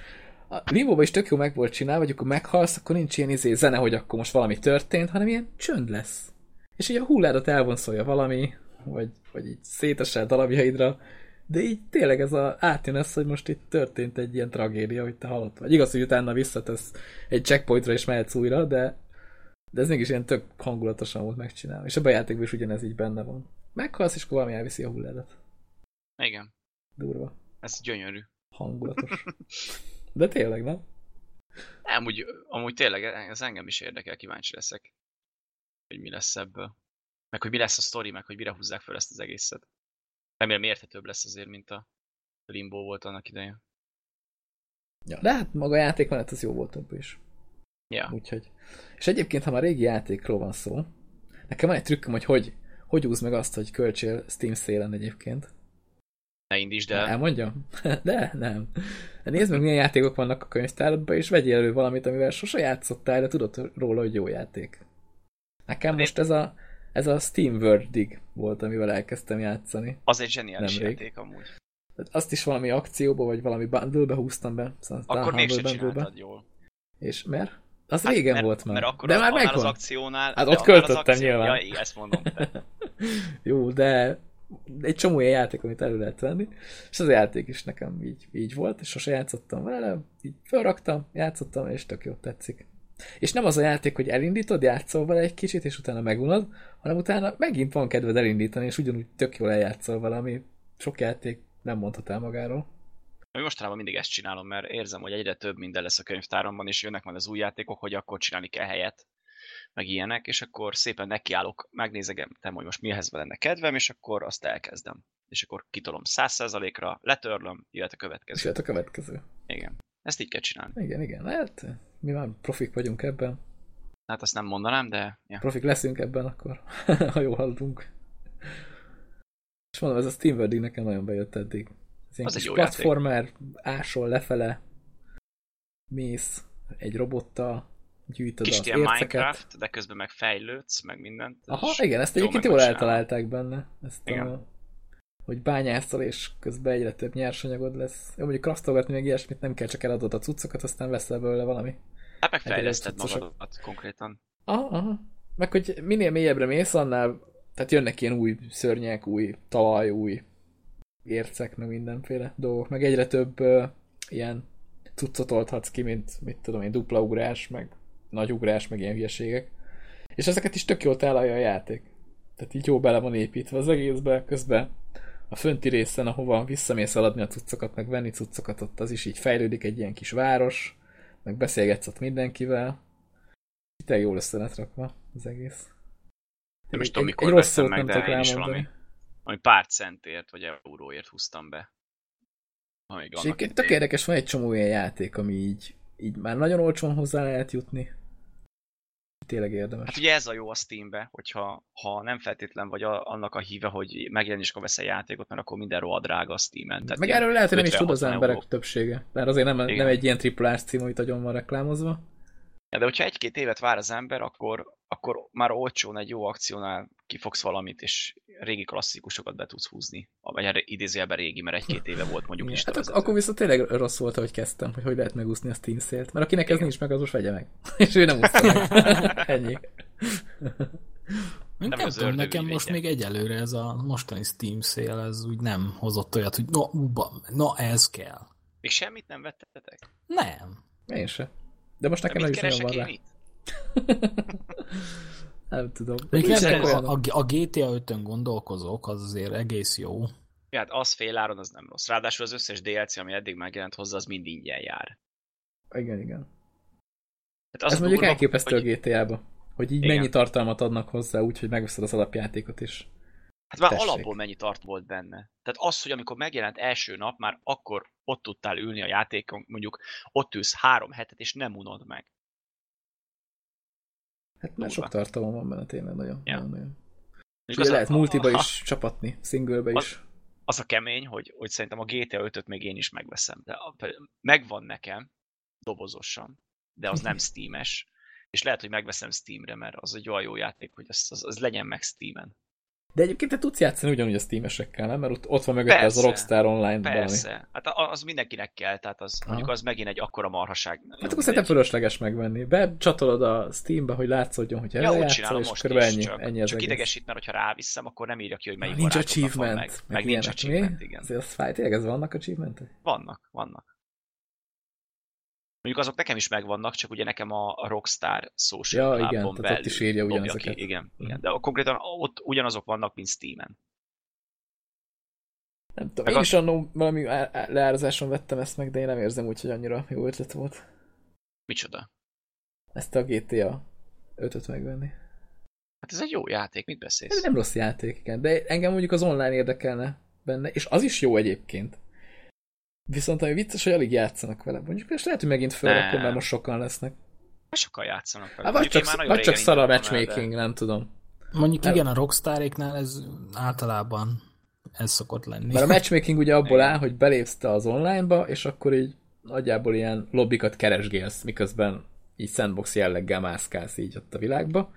a limbo is tök jó meg volt csinálva, hogy akkor meghalsz, akkor nincs ilyen izé zene, hogy akkor most valami történt, hanem ilyen csönd lesz. És így a hulládat elvonszolja valami, vagy, vagy így szétesel darabjaidra, de így tényleg ez a, átjön ez, hogy most itt történt egy ilyen tragédia, hogy te halott vagy. Igaz, hogy utána visszatesz egy checkpointra és mehetsz újra, de de ez mégis ilyen tök hangulatosan volt megcsinálva. És ebben a játékban is ugyanez így benne van. Meghalsz, és akkor valami elviszi a hulládat. Igen. Durva. Ez gyönyörű. Hangulatos. [laughs] De tényleg, nem? Amúgy, amúgy tényleg ez engem is érdekel, kíváncsi leszek, hogy mi lesz ebből. Meg hogy mi lesz a sztori, meg hogy mire húzzák fel ezt az egészet. Remélem érthetőbb lesz azért, mint a Limbo volt annak idején. Ja, de hát maga a játékmenet az jó volt abban is. Ja. Úgyhogy. És egyébként, ha már régi játékról van szó, nekem van egy trükköm, hogy hogy, hogy úsz meg azt, hogy költsél Steam szélen egyébként. Ne indítsd el. Elmondjam? [laughs] De, nem. De nézd meg, milyen játékok vannak a könyvtáradban, és vegyél elő valamit, amivel sose játszottál, de tudod róla, hogy jó játék. Nekem most ez a, ez a Steam World Dig volt, amivel elkezdtem játszani. Az egy zseniális Nemrég. játék amúgy. Azt is valami akcióba, vagy valami bundle-be húztam be. Szóval Akkor Bundle-be. csináltad jól. És mert? Az Hát, régen mert, volt már. Mert akkor de már megvan. az akciónál... Hát ott költöttem akció- nyilván. Ja, igen, ezt mondom. De. [laughs] Jó, de egy csomó ilyen játék, amit elő lehet venni, és az a játék is nekem így, így volt, és sose játszottam vele, így felraktam, játszottam, és tök jó tetszik. És nem az a játék, hogy elindítod, játszol vele egy kicsit, és utána megunod, hanem utána megint van kedved elindítani, és ugyanúgy tök jól eljátszol vele, ami sok játék nem mondhat el magáról. Én mostanában mindig ezt csinálom, mert érzem, hogy egyre több minden lesz a könyvtáramban, és jönnek majd az új játékok, hogy akkor csinálni kell helyet, meg ilyenek, és akkor szépen nekiállok, megnézegetem, hogy most mihez lenne kedvem, és akkor azt elkezdem. És akkor kitolom 100%-ra, letörlöm, jöhet a És következő. jött a következő. Igen. Ezt így kell csinálni. Igen, igen, hát mi már profik vagyunk ebben. Hát azt nem mondanám, de ja. Profik leszünk ebben akkor, [laughs] ha jól haladunk. És mondom, ez a Steam nekem nagyon bejött eddig. Ez Az egy jó platformer, ásol lefele, mész egy robottal, gyűjtöd Kicsit az ilyen érceket. Minecraft, de közben meg fejlődsz, meg mindent. Aha, igen, ezt jól egyébként jól eltalálták benne. Ezt Igen. a, hogy bányászol, és közben egyre több nyersanyagod lesz. Jó, mondjuk kraftolgatni meg ilyesmit nem kell, csak eladod a cuccokat, aztán veszel belőle valami. Hát megfejleszted magadat konkrétan. Aha, aha. Meg hogy minél mélyebbre mész, annál, tehát jönnek ilyen új szörnyek, új talaj, új ércek, meg mindenféle dolgok, meg egyre több uh, ilyen cuccot oldhatsz ki, mint mit tudom én, dupla ugrás, meg nagy ugrás, meg ilyen hülyeségek. És ezeket is tök jól találja a játék. Tehát így jó bele van építve az egészbe, közben a fönti részen, ahova visszamész eladni a cuccokat, meg venni cuccokat, ott az is így fejlődik egy ilyen kis város, meg beszélgetsz ott mindenkivel. Tényleg jól össze lett rakva az egész. Nem is tudom, mikor egy rossz szót meg, de én is valami, valami pár centért, vagy euróért húztam be. Ha még És egyébként tök érdekes, van egy csomó ilyen játék, ami így, így már nagyon olcsón hozzá lehet jutni. Tényleg érdemes. Hát ugye ez a jó a Steambe, hogyha ha nem feltétlen vagy a, annak a híve, hogy megjelenéskor veszel játékot, mert akkor minden rohadt drága a Steamen. Tehát meg erről lehet, hogy nem is tud az 50-60 emberek euró. többsége. Mert azért nem, Igen. nem egy ilyen triplás cím, amit agyon van reklámozva. Ja, de hogyha egy-két évet vár az ember, akkor, akkor már olcsón egy jó akciónál kifogsz valamit, és régi klasszikusokat be tudsz húzni. Vagy erre idézőjelben régi, mert egy-két éve volt mondjuk is. Hát ak- akkor viszont tényleg rossz volt, hogy kezdtem, hogy hogy lehet megúszni a Steam szélt. Mert akinek ez Igen. nincs meg, az most vegye meg. [laughs] És ő nem úszta meg. [laughs] Ennyi. Nem, Nem tudom, nekem most még egyelőre ez a mostani Steam szél, ez úgy nem hozott olyat, hogy na, uba, na ez kell. Még semmit nem vettetek? Nem. Én se. De most nekem nem is van rá. [laughs] Nem tudom. Még a, a GTA 5-ön gondolkozok, az azért egész jó. Ja, hát az féláron, az nem rossz. Ráadásul az összes DLC, ami eddig megjelent hozzá, az mind ingyen jár. Igen, igen. Hát az Ez mondjuk durva, elképesztő hogy, a GTA-ba. Hogy így Igen. mennyi tartalmat adnak hozzá, úgyhogy megveszed az alapjátékot is. Hát már Tessék. alapból mennyi tart volt benne. Tehát az, hogy amikor megjelent első nap, már akkor ott tudtál ülni a játékon, mondjuk ott ülsz három hetet, és nem unod meg. Hát már Durva. sok tartalom van benne tényleg nagyon. Ja. nagyon, nagyon. És ugye a- lehet multiba a- is csapatni, singlebe Az- is. Az a kemény, hogy, hogy szerintem a GTA 5-öt még én is megveszem. De a- megvan nekem, dobozosan, de az nem [laughs] Steam-es. És lehet, hogy megveszem Steamre, mert az egy olyan jó játék, hogy az, az, az legyen meg Steamen. De egyébként te tudsz játszani ugyanúgy a Steam-esekkel, nem? Mert ott, ott van mögötte az a. Rockstar Online valami. Persze. Hát a- az mindenkinek kell, tehát az, Aha. mondjuk az megint egy akkora marhaság. Hát akkor szerintem fölösleges megvenni. Becsatolod a Steambe, hogy látszódjon, hogy Ja, úgy csinálom és most is, ennyi, csak, ennyi az csak egész. idegesít, mert hogyha ráviszem, akkor nem írja ki, hogy melyik nincs achievement, meg. Meg, nincs ilyenek, achievement, mi? igen. Azért az fáj, tényleg ez vannak achievementek? Vannak, vannak. Mondjuk azok nekem is megvannak, csak ugye nekem a a Rockstar Social Ja, igen, tehát ott is írja ugyanezeket. Ki. Igen, Mhm. igen, de konkrétan ott ugyanazok vannak, mint Steam-en. Nem tudom, Meg én az- is annó valami leárazáson vettem ezt meg, de én nem érzem úgy, hogy annyira jó ötlet volt. Micsoda? Ezt a GTA 5-öt megvenni. Hát ez egy jó játék, mit beszélsz? Ez nem rossz játék, igen, de engem mondjuk az online érdekelne benne, és az is jó egyébként. Viszont ami vicces, hogy alig játszanak vele. Mondjuk és lehet, hogy megint akkor mert most sokan lesznek. Sokan játszanak vele. Hát, vagy csak, vagy csak szar a matchmaking, de... nem tudom. Mondjuk igen, a Rockstaréknál ez általában ez szokott lenni. Mert a [laughs] matchmaking ugye abból áll, hogy belépsz te az online-ba, és akkor így nagyjából ilyen lobbikat keresgélsz, miközben így sandbox jelleggel mászkálsz így ott a világba.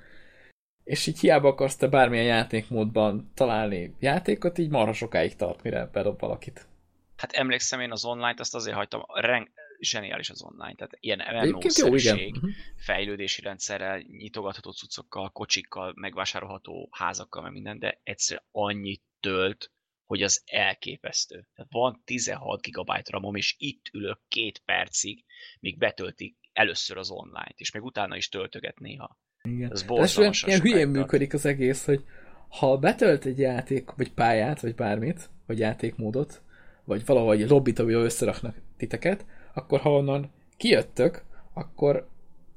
És így hiába akarsz te bármilyen játékmódban találni játékot, így marha sokáig tart, mire bedob valakit. Hát emlékszem én az online-t, azt azért hagytam, reng, zseniális az online, tehát ilyen MMO-szerűség, uh-huh. fejlődési rendszerrel, nyitogatható cuccokkal, kocsikkal, megvásárolható házakkal, meg minden, de egyszer annyit tölt, hogy az elképesztő. Tehát van 16 GB RAM-om, és itt ülök két percig, míg betöltik először az online-t, és még utána is töltöget néha. Igen. Ez olyan, ilyen hülyén működik az egész, hogy ha betölt egy játék, vagy pályát, vagy bármit, vagy játékmódot, vagy valahogy lobbit, amivel összeraknak titeket, akkor ha onnan kijöttök, akkor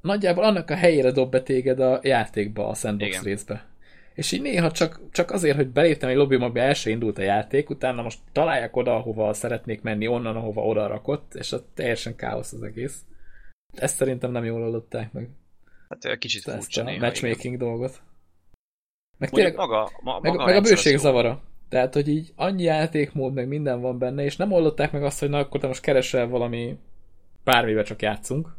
nagyjából annak a helyére dob be téged a játékba, a sandbox Igen. részbe. És így néha csak, csak azért, hogy beléptem egy lobbyba, amiben el indult a játék, utána most találják oda, ahova szeretnék menni, onnan, ahova oda rakott, és az teljesen káosz az egész. Ezt szerintem nem jól oldották meg. Hát kicsit ezt furcsa a matchmaking igen. dolgot. Meg, tényleg, maga, ma, meg, maga meg a bőség zavara. Tehát, hogy így annyi játékmód, meg minden van benne, és nem oldották meg azt, hogy na, akkor te most keresel valami bármivel csak játszunk,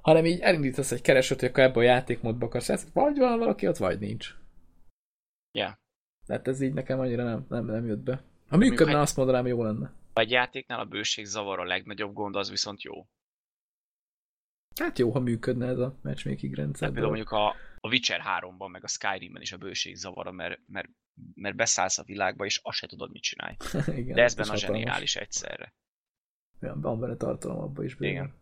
hanem így elindítasz egy keresőt, hogy akkor ebben a játékmódban akarsz játszani, vagy van valaki ott, vagy nincs. Yeah. Tehát ez így nekem annyira nem, nem, nem jött be. Ha működne, azt mondanám, jó lenne. Egy játéknál a bőség zavar a legnagyobb gond, az viszont jó. Hát jó, ha működne ez a matchmaking rendszer. Hát például mondjuk a, a Witcher 3-ban, meg a Skyrimben is a bőség zavara, mert, mert, mert beszállsz a világba, és azt se tudod, mit csinálj. [laughs] Igen, De ez benne a zseniális egyszerre. Ja, van benne tartalom abba is. Bőven. Igen.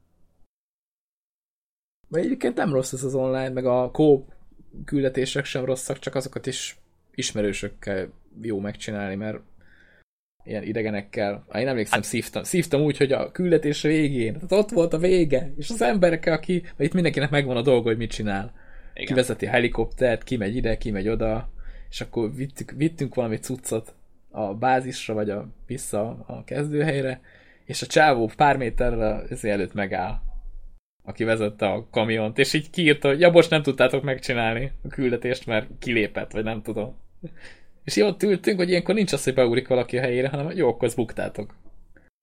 Vagy egyébként nem rossz ez az online, meg a kóp küldetések sem rosszak, csak azokat is ismerősökkel jó megcsinálni, mert ilyen idegenekkel. Én emlékszem, hát, szívtam, szívtam úgy, hogy a küldetés végén, tehát ott volt a vége, és az emberekkel, aki, mert itt mindenkinek megvan a dolga, hogy mit csinál. Igen. Kivezeti a helikoptert, kimegy ide, kimegy oda, és akkor vittük, vittünk valami cuccot a bázisra, vagy a, vissza a kezdőhelyre, és a csávó pár méterre előtt megáll, aki vezette a kamiont, és így kiírta, hogy ja, most nem tudtátok megcsinálni a küldetést, mert kilépett, vagy nem tudom. És így ott ültünk, hogy ilyenkor nincs az, hogy beugrik valaki a helyére, hanem jó, akkor azt buktátok.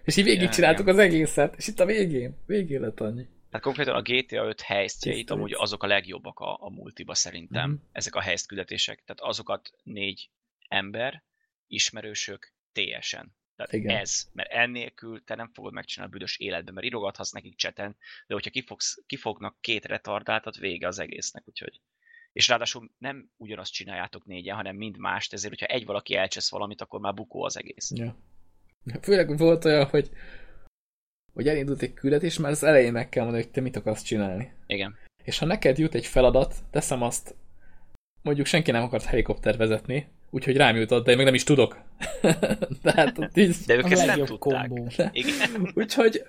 És így végigcsináltuk az egészet, és itt a végén, végén lett annyi. Tehát konkrétan a GTA 5 helysztjeit amúgy azok a legjobbak a, a multiba szerintem, mm-hmm. ezek a helysztküldetések. Tehát azokat négy ember, ismerősök, TS-en. Tehát Igen. ez, mert ennélkül te nem fogod megcsinálni a büdös életben, mert írogathatsz nekik cseten, de hogyha kifogsz, kifognak két retardáltat, vége az egésznek, úgyhogy és ráadásul nem ugyanazt csináljátok négyen, hanem mind mást, ezért, hogyha egy valaki elcsesz valamit, akkor már bukó az egész. Ja. Főleg volt olyan, hogy hogy elindult egy küldetés, már az elején meg kell mondani, hogy te mit akarsz csinálni. Igen. És ha neked jut egy feladat, teszem azt, mondjuk senki nem akart helikopter vezetni, úgyhogy rám jutott, de én még nem is tudok. [laughs] Tehát ott így de ők ezt nem tudták. Igen. [laughs] Úgyhogy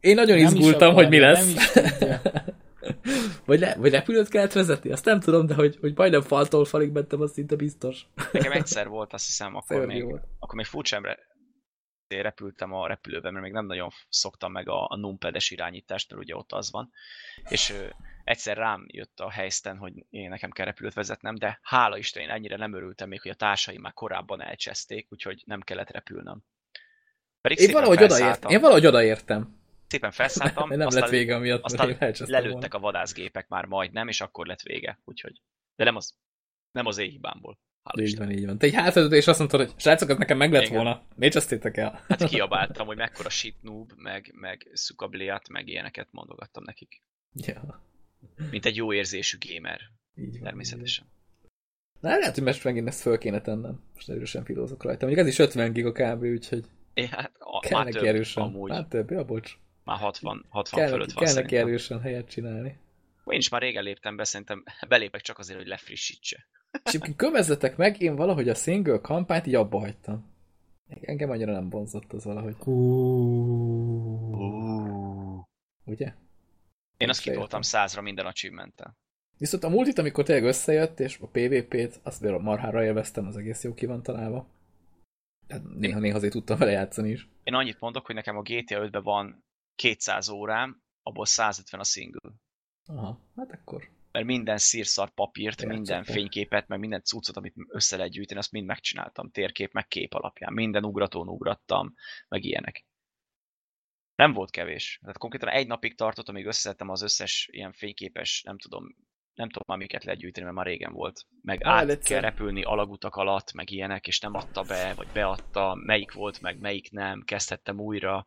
én nagyon nem izgultam, hogy mi lesz. [laughs] vagy, le, vagy repülőt kellett vezetni, azt nem tudom, de hogy, hogy majdnem faltól falig mentem, az szinte biztos. Nekem egyszer volt, azt hiszem, akkor még, volt. akkor még furcsa repültem a repülőben, mert még nem nagyon szoktam meg a, a numpedes irányítást, mert ugye ott az van. És ö, egyszer rám jött a helyszten, hogy én nekem kell repülőt vezetnem, de hála Isten, én ennyire nem örültem még, hogy a társaim már korábban elcseszték, úgyhogy nem kellett repülnöm. Pedig én valahogy, odaértem. én valahogy odaértem szépen felszálltam. [laughs] nem aztán, lett vége miatt, aztán lelőttek volna. a vadászgépek már majdnem, és akkor lett vége. Úgyhogy, de nem az, nem az éhibámból. Így van, így van. Te egy hátadod, és azt mondtad, hogy srácokat nekem meg lett Igen. volna. Miért csesztétek el? Hát [laughs] kiabáltam, hogy mekkora shit noob, meg, meg szukabliát, meg ilyeneket mondogattam nekik. Ja. Mint egy jó érzésű gamer. Így van, Természetesen. Így van. Na, lehet, hogy most megint ezt föl kéne tennem. Most erősen filózok rajta. Mondjuk ez is 50 giga kb, úgyhogy É, hát a, kell már neki több, erősen. Amúgy. Hát több, ja, bocs. Már 60, 60 kell, fölött van Kell neki erősen helyet csinálni. Én is már régen léptem be, szerintem belépek csak azért, hogy lefrissítse. És kövezzetek meg, én valahogy a single kampányt így abba hagytam. Engem annyira nem vonzott az valahogy. Uh. Ugye? Én azt kitoltam százra minden achievement -tel. Viszont a multit, amikor tényleg összejött, és a PvP-t, azt például marhára élveztem, az egész jó ki van találva. Néha-néha azért tudtam vele játszani is. Én annyit mondok, hogy nekem a GTA 5-ben van 200 órám, abból 150 a single. Aha, hát akkor. Mert minden szírszar papírt, Játszottam. minden fényképet, meg minden cuccot, amit össze lehet gyűjteni, azt mind megcsináltam. Térkép, meg kép alapján. Minden ugratón ugrattam, meg ilyenek. Nem volt kevés. Tehát konkrétan egy napig tartott, amíg összeszedtem az összes ilyen fényképes, nem tudom, nem tudom már miket lehet gyűjteni, mert már régen volt. Meg Á, át egyszer. kell repülni alagutak alatt, meg ilyenek, és nem adta be, vagy beadta, melyik volt, meg melyik nem, kezdhettem újra.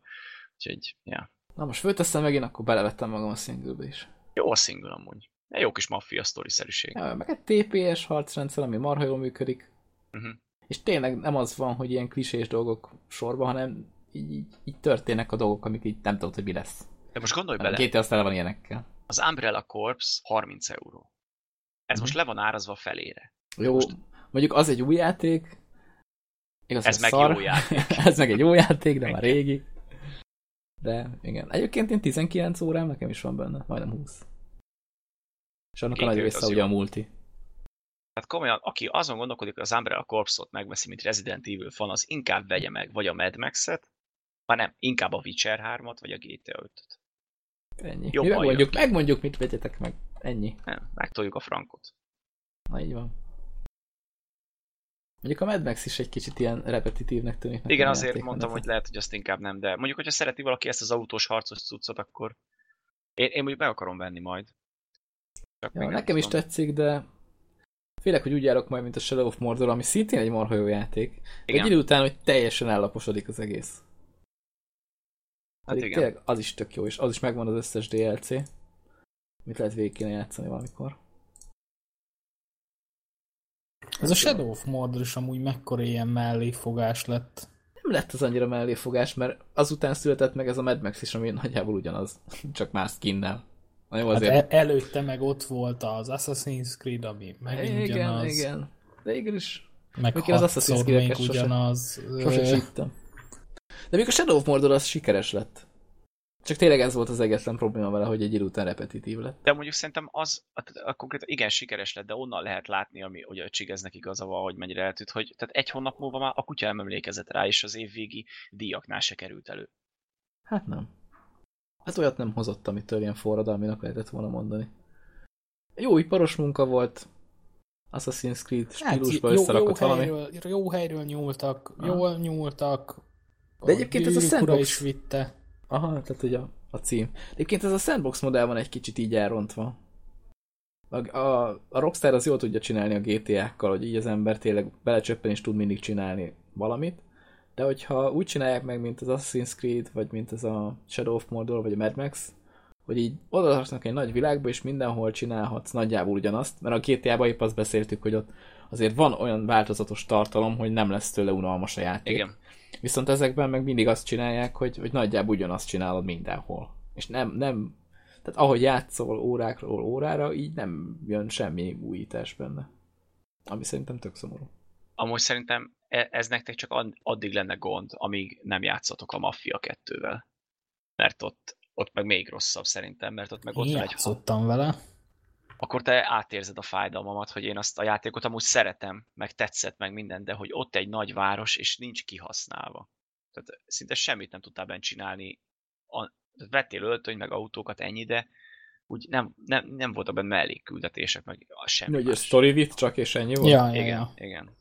Úgyhogy, ja. Na most fölteszem megint, akkor belevettem magam a singlebe is. Jó a single amúgy. Egy jó kis maffia sztori-szerűség. Ja, meg egy TPS harcrendszer, ami marha jól működik. Uh-huh. És tényleg nem az van, hogy ilyen klisés dolgok sorba, hanem így, így, történnek a dolgok, amik így nem tudod, hogy mi lesz. De most gondolj bele. GTA aztán van ilyenekkel. Az Umbrella Corps 30 euró. Ez uh-huh. most le van árazva felére. Jó, most... mondjuk az egy új játék. Igaz, ez meg szar. jó játék. [laughs] ez meg egy jó játék, de már régi. De igen. Egyébként én 19 órám nekem is van benne, majdnem 20. És annak a nagy része ugye jó. a multi. Tehát komolyan, aki azon gondolkodik, hogy az Umbrella Corps-ot megveszi, mint Resident Evil fan, az inkább vegye meg vagy a Mad Max-et, hanem inkább a Witcher 3-at, vagy a GTA 5-öt. Ennyi. Jobban Mi megmondjuk, megmondjuk, mit vegyetek meg. Ennyi. Nem, megtoljuk a frankot. Na így van. Mondjuk a Mad Max is egy kicsit ilyen repetitívnek tűnik. Igen, azért játék, mondtam, hogy lehet, hogy azt inkább nem, de mondjuk, hogyha szereti valaki ezt az autós harcos cuccot, akkor én, én mondjuk meg akarom venni majd. Csak ja, nekem is tetszik, de félek, hogy úgy járok majd, mint a Shadow of Mordor, ami szintén egy marha jó játék. Igen. Egy idő után, hogy teljesen ellaposodik az egész. Hát igen. Tényleg az is tök jó, és az is megvan az összes DLC. Mit lehet végig kéne játszani valamikor. Ez a Shadow of Mordor is amúgy mekkora ilyen melléfogás lett. Nem lett az annyira melléfogás, mert azután született meg ez a Mad Max is, ami nagyjából ugyanaz, [laughs] csak más skinnel. Na jó, azért... Hát előtte meg ott volt az Assassin's Creed, ami megint igen, ugyanaz. Igen, de igenis. Meg az Assassin's Creed ugyanaz. Sose, sose De még a Shadow of Mordor az sikeres lett. Csak tényleg ez volt az egyetlen probléma vele, hogy egy idő után repetitív lett. De mondjuk szerintem az, a, a konkrétan igen sikeres lett, de onnan lehet látni, ami, hogy a Csigeznek igaza van, hogy mennyire eltűnt, hogy tehát egy hónap múlva már a kutya nem emlékezett rá, és az évvégi díjaknál se került elő. Hát nem. Hát olyat nem hozott, amitől ilyen forradalminak lehetett volna mondani. Jó iparos munka volt, Assassin's Creed hát, stílusba hát, összerakott jó, jó valami. Helyről, jó helyről nyúltak, ah. jól nyúltak. De egyébként ez a sandbox... is vitte. Aha, tehát ugye a, a cím. Egyébként ez a sandbox modell van egy kicsit így elrontva. A, a, a Rockstar az jól tudja csinálni a GTA-kkal, hogy így az ember tényleg belecsöppen és tud mindig csinálni valamit. De hogyha úgy csinálják meg, mint az Assassin's Creed, vagy mint ez a Shadow of Mordor, vagy a Mad Max, hogy így oda egy nagy világba, és mindenhol csinálhatsz nagyjából ugyanazt, mert a GTA-ban épp azt beszéltük, hogy ott azért van olyan változatos tartalom, hogy nem lesz tőle unalmas a játék. Igen. Viszont ezekben meg mindig azt csinálják, hogy, hogy nagyjából ugyanazt csinálod mindenhol. És nem, nem, tehát ahogy játszol órákról órára, így nem jön semmi újítás benne. Ami szerintem tök szomorú. Amúgy szerintem ez nektek csak addig lenne gond, amíg nem játszatok a Mafia 2-vel. Mert ott, ott meg még rosszabb szerintem, mert ott meg ott Én játszottam vele. Akkor te átérzed a fájdalmamat, hogy én azt a játékot amúgy szeretem, meg tetszett, meg minden, de hogy ott egy nagy város, és nincs kihasználva. Tehát szinte semmit nem tudtál benne csinálni. A, vettél öltöny, meg autókat, ennyi, de úgy nem, nem, nem voltak benne mellékküldetések, meg semmi Hogy a story csak és ennyi volt? Ja, igen, ja. igen.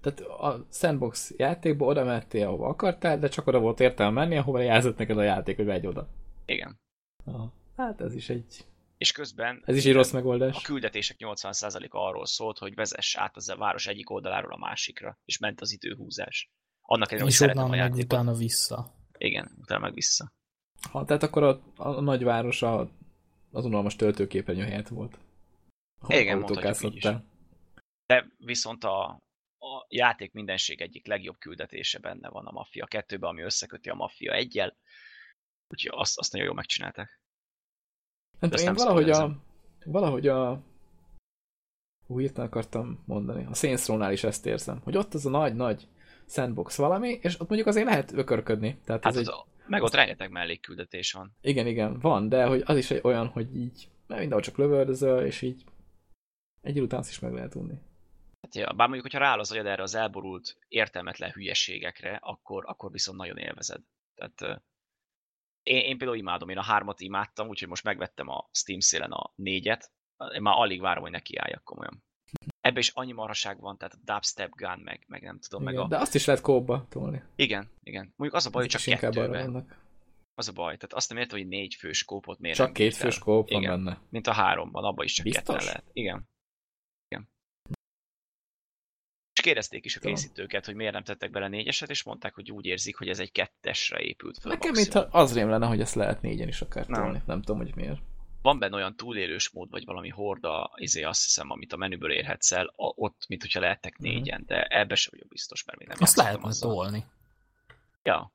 Tehát a sandbox játékba oda mentél, ahova akartál, de csak oda volt értelme menni, ahova jelzett neked a játék, hogy megy oda. Igen. Aha. Hát ez is egy... És közben... Ez is egy rossz megoldás. A küldetések 80%-a arról szólt, hogy vezess át az a város egyik oldaláról a másikra, és ment az időhúzás. Annak ellenére, hogy szeretem a játékot. utána vissza. Igen, utána meg vissza. Ha, tehát akkor a, a nagyváros a, az unalmas töltőképernyő helyett volt. Igen, mondhatjuk így is. De viszont a, a játék mindenség egyik legjobb küldetése benne van a Mafia 2-ben, ami összeköti a Mafia 1-jel. Úgyhogy azt, azt nagyon jól megcsinálták. Hát én valahogy a, valahogy a Hú, hirtelen akartam mondani. A Saints is ezt érzem, hogy ott az a nagy-nagy sandbox valami, és ott mondjuk azért lehet ökörködni. Tehát hát ez egy... meg ott rengeteg mellékküldetés van. Igen, igen, van, de hogy az is olyan, hogy így mert mindenhol csak lövöldözöl, és így egy után azt is meg lehet unni. Hát, ja, bár mondjuk, hogyha rááll az agyad erre az elborult, értelmetlen hülyeségekre, akkor, akkor viszont nagyon élvezed. Tehát én, én például imádom, én a hármat imádtam, úgyhogy most megvettem a Steam szélen a négyet, én már alig várom, hogy nekiálljak komolyan. Ebben is annyi marhaság van, tehát a dubstep gun, meg, meg nem tudom, igen, meg a... De azt is lehet kóba tolni. Igen, igen. Mondjuk az a baj, hogy csak kettőben. Az a baj. Tehát azt nem értem, hogy négy fős kópot miért Csak két fős kóp van igen. benne. Mint a háromban, abban is csak Biztos? ketten lehet. Igen. És kérdezték is a készítőket, hogy miért nem tettek bele négyeset, és mondták, hogy úgy érzik, hogy ez egy kettesre épült fel. Nekem mintha az rém lenne, hogy ezt lehet négyen is akár Nem. tolni. Nem tudom, hogy miért. Van benne olyan túlélős mód, vagy valami horda, izé azt hiszem, amit a menüből érhetsz el, a, ott, mint hogyha lehettek Mhm. négyen, de ebbe sem vagyok biztos, mert még nem Azt lehetne azzal. tolni. Ja,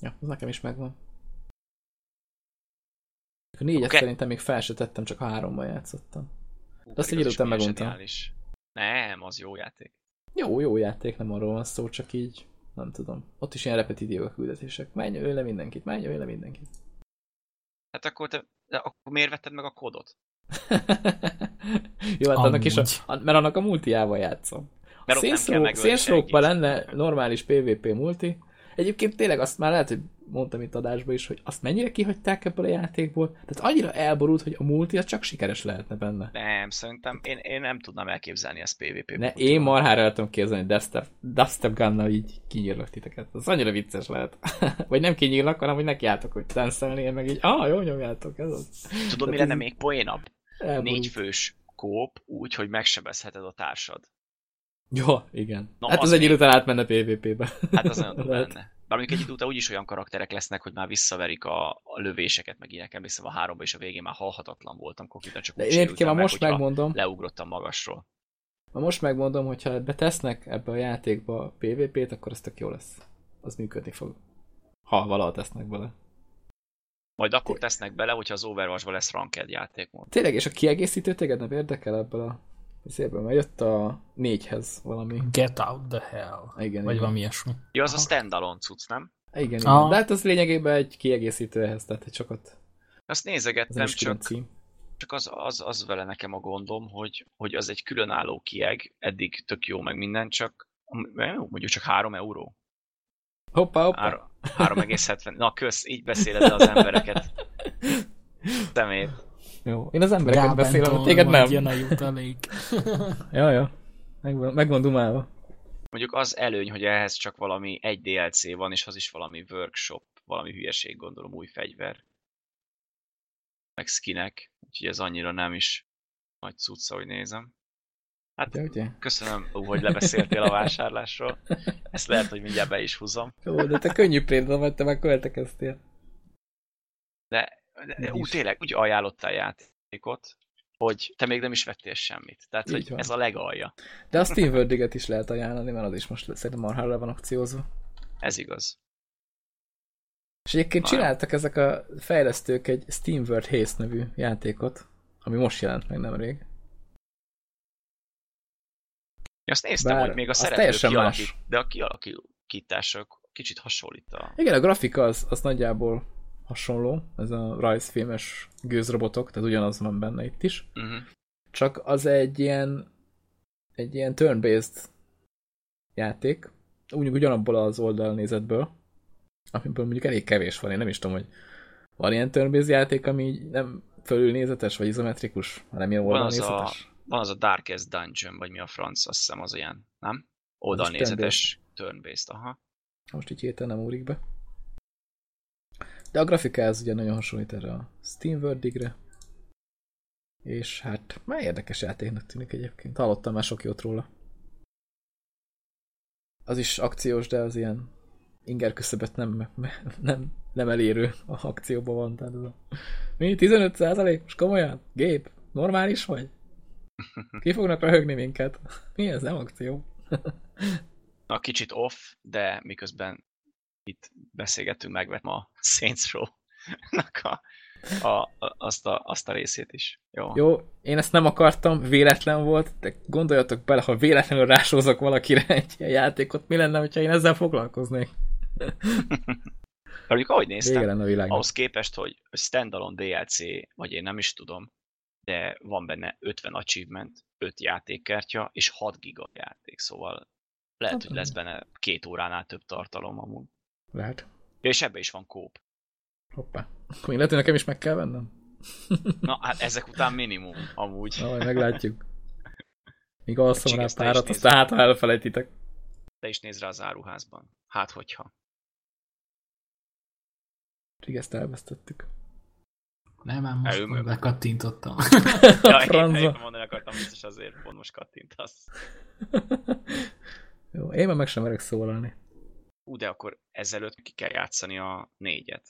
Ja, az nekem is megvan. A négyet Oké. szerintem még fel se tettem, csak a háromban játszottam. Hú, azt egy idő után meguntam. zseniális. Nem, az jó játék. Jó, jó játék, nem arról van szó, csak így, nem tudom. Ott is ilyen repetitív a küldetések. Menj, le mindenkit, menj, le mindenkit. Hát akkor te, de akkor miért vetted meg a kodot? [laughs] jó, hát annak is, a, mert annak a multiával játszom. Mert ott nem kell megölni Szénszrókban senkit. lenne normális PvP multi. Egyébként tényleg azt már lehet, hogy mondtam itt adásban is, hogy azt mennyire kihagyták ebből a játékból. Tehát annyira elborult, hogy a multi az csak sikeres lehetne benne. Nem, szerintem én, én nem tudnám elképzelni ezt PvP. Ne, én marhára el tudom képzelni, dubstep, dubstep gunnal így kinyírlak titeket. Az annyira vicces lehet. [laughs] Vagy nem kinyírlak, hanem hogy nekiálltok, hogy tenszelni, meg így, ah, jó nyomjátok, ez az. Tudod, mi lenne ez még poénabb? Elborult. Négy fős kóp, úgy, hogy megsebezheted a társad. Jó, igen. Na, hát az az egy idő után átmenne PvP-be. Hát az nagyon lenne. Bár mondjuk egy idő után úgyis olyan karakterek lesznek, hogy már visszaverik a, a lövéseket, meg ilyenek. Emlékszem a háromba és a végén már halhatatlan voltam, konkrétan csak De én már meg, most megmondom, Leugrottam magasról. Ma most megmondom, hogyha ebbe tesznek ebbe a játékba PvP-t, akkor az tök jó lesz. Az működni fog. Ha valahol tesznek bele. Majd akkor tesznek bele, hogyha az Overwatch-ban lesz ranked játékmód. Tényleg, és a kiegészítő téged nem érdekel ebből a szépen, mert jött a négyhez valami. Get out the hell. Igen, Vagy igen. valami ilyesmi. Ja, az a standalone cucc, nem? Igen, igen. Ah. De hát az lényegében egy kiegészítő ehhez, tehát egy sokat. Azt Ez nézegettem, csak, csak az, az, az vele nekem a gondom, hogy, hogy az egy különálló kieg, eddig tök jó meg minden, csak mondjuk csak 3 euró. Hoppá, hoppá. Három- 3,70. Na kösz, így beszéled le az embereket. [laughs] Szemét. Jó. Én az embereket Gábentól beszélem, téged majd nem. Jön a jutalék. [laughs] Ja, ja. Meg van, meg van dumálva. Mondjuk az előny, hogy ehhez csak valami egy DLC van, és az is valami workshop, valami hülyeség, gondolom, új fegyver. Meg skinek, úgyhogy ez annyira nem is nagy cucca, hogy nézem. Hát Ugye, ugye? köszönöm, Ú, hogy lebeszéltél a vásárlásról. Ezt lehet, hogy mindjárt be is húzom. Jó, de te könnyű példa vagy, te már költekeztél. De, de ú, tényleg úgy ajánlottál játékot, hogy te még nem is vettél semmit. Tehát, Így hogy van. ez a legalja. De a Steam World is lehet ajánlani, mert az is most szerintem marhára van akciózva. Ez igaz. És egyébként jó. csináltak ezek a fejlesztők egy Steam World Haste nevű játékot, ami most jelent meg nemrég. Ja, azt néztem, Bár hogy még a szereplő kialakít, más. de a kialakítások kicsit hasonlít a... Igen, a grafika az, az nagyjából hasonló, ez a rajzfilmes gőzrobotok, tehát ugyanaz van benne itt is. Uh-huh. Csak az egy ilyen egy ilyen turn-based játék, úgy ugyanabból az oldalnézetből, amiből mondjuk elég kevés van, én nem is tudom, hogy van ilyen turn-based játék, ami nem fölülnézetes, vagy izometrikus, hanem ilyen Van az, a, oldalnézetes. van az a Darkest Dungeon, vagy mi a franc, azt hiszem az olyan, nem? Oldalnézetes turn-based, aha. Most így hirtelen nem úrik be. De a grafika ez ugye nagyon hasonlít erre a Steam World-igre. És hát már érdekes játéknak tűnik egyébként. Hallottam már sok jót róla. Az is akciós, de az ilyen inger küszöbet nem, nem, nem elérő a akcióban van. Tehát ez a... Mi? 15 százalék? Most komolyan? Gép? Normális vagy? Ki fognak röhögni minket? Mi ez? Nem akció. Na, kicsit off, de miközben itt beszélgettünk, megvettem a Saints Row-nak a, a, azt, a, azt a részét is. Jó. Jó, én ezt nem akartam, véletlen volt, de gondoljatok bele, ha véletlenül rásózok valakire egy ilyen játékot, mi lenne, hogyha én ezzel foglalkoznék? [laughs] mondjuk ahogy néztem, a világ. ahhoz képest, hogy standalone DLC, vagy én nem is tudom, de van benne 50 achievement, 5 játékkártya, és 6 giga játék, szóval lehet, hát, hogy lesz benne két óránál több tartalom amúgy. Lehet. És ebbe is van kóp. Hoppá. Akkor lehet, hogy nekem is meg kell vennem? Na, hát ezek után minimum, amúgy. Na, majd meglátjuk. Míg alszom rá párat, aztán hát, ha elfelejtitek. Te is nézd rá az áruházban. Hát, hogyha. Csak ezt elvesztettük. Nem, már most Elő, bekattintottam. [laughs] ja, én, én mondani akartam, biztos azért pont most kattintasz. [laughs] Jó, én már meg sem merek szólalni. Ú, de akkor ezelőtt ki kell játszani a négyet.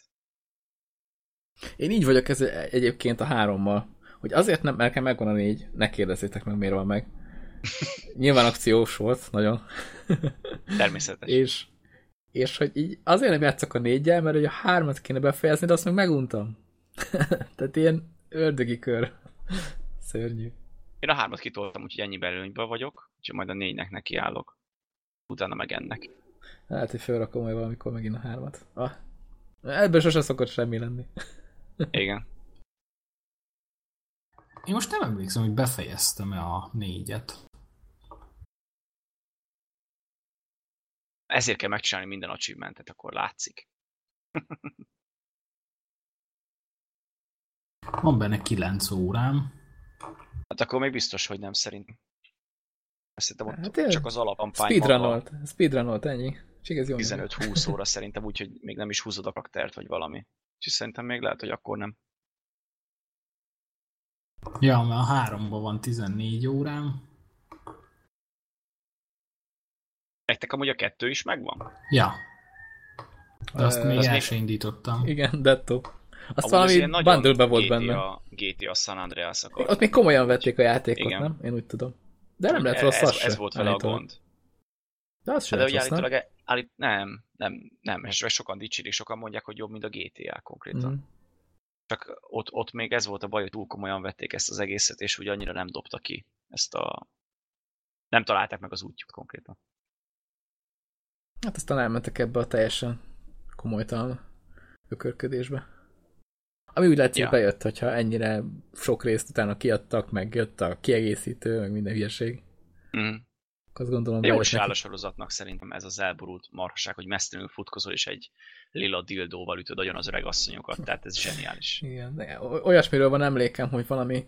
Én így vagyok ez egyébként a hárommal, hogy azért nem, nekem megvan a négy, ne kérdezzétek meg, miért van meg. [laughs] Nyilván akciós volt, nagyon. Természetes. és, és hogy így azért nem játszok a négyel, mert hogy a hármat kéne befejezni, de azt meg meguntam. [laughs] Tehát ilyen ördögi kör. [laughs] Szörnyű. Én a hármat kitoltam, úgyhogy ennyi belőnyből vagyok, úgyhogy majd a négynek nekiállok. Utána meg ennek. Hát, hogy felrakom majd valamikor megint a hármat. Ah. Ebből sose szokott semmi lenni. Igen. Én most nem emlékszem, hogy befejeztem-e a négyet. Ezért kell megcsinálni minden achievementet, akkor látszik. Van benne 9 órám. Hát akkor még biztos, hogy nem szerintem. Szerintem ott hát csak az alapampány Speedrunolt, speedrunolt, ennyi. Csak ez 15-20 óra szerintem, úgyhogy még nem is húzod a kaktert, vagy valami. Úgyhogy szerintem még lehet, hogy akkor nem. Ja, mert a háromban van 14 órám. Nektek amúgy a kettő is megvan? Ja. De azt uh, még el sem indítottam. Igen, detto. Azt Amúgy valami bundle volt GTA, benne. GTA San Andreas akar. Ott még komolyan vették a játékot, Igen. nem? Én úgy tudom. De nem lett rossz ez, ez volt vele a gond. De az sem hát, de állítólag, e- állít, nem, nem, nem, és sokan dicsérik, sokan mondják, hogy jobb, mint a GTA konkrétan. Mm. Csak ott, ott még ez volt a baj, hogy túl komolyan vették ezt az egészet, és úgy annyira nem dobta ki ezt a... Nem találták meg az útjút konkrétan. Hát aztán elmentek ebbe a teljesen komolytalan ökörködésbe. Ami úgy látszik ja. bejött, hogyha ennyire sok részt utána kiadtak, meg jött a kiegészítő, meg minden hülyeség. Mm. Azt gondolom, Jó a sorozatnak szerintem ez az elborult marhaság, hogy mesztelenül futkozol, és egy lila dildóval ütöd agyon az öreg asszonyokat, tehát ez zseniális. Igen, olyasmiről van emlékem, hogy valami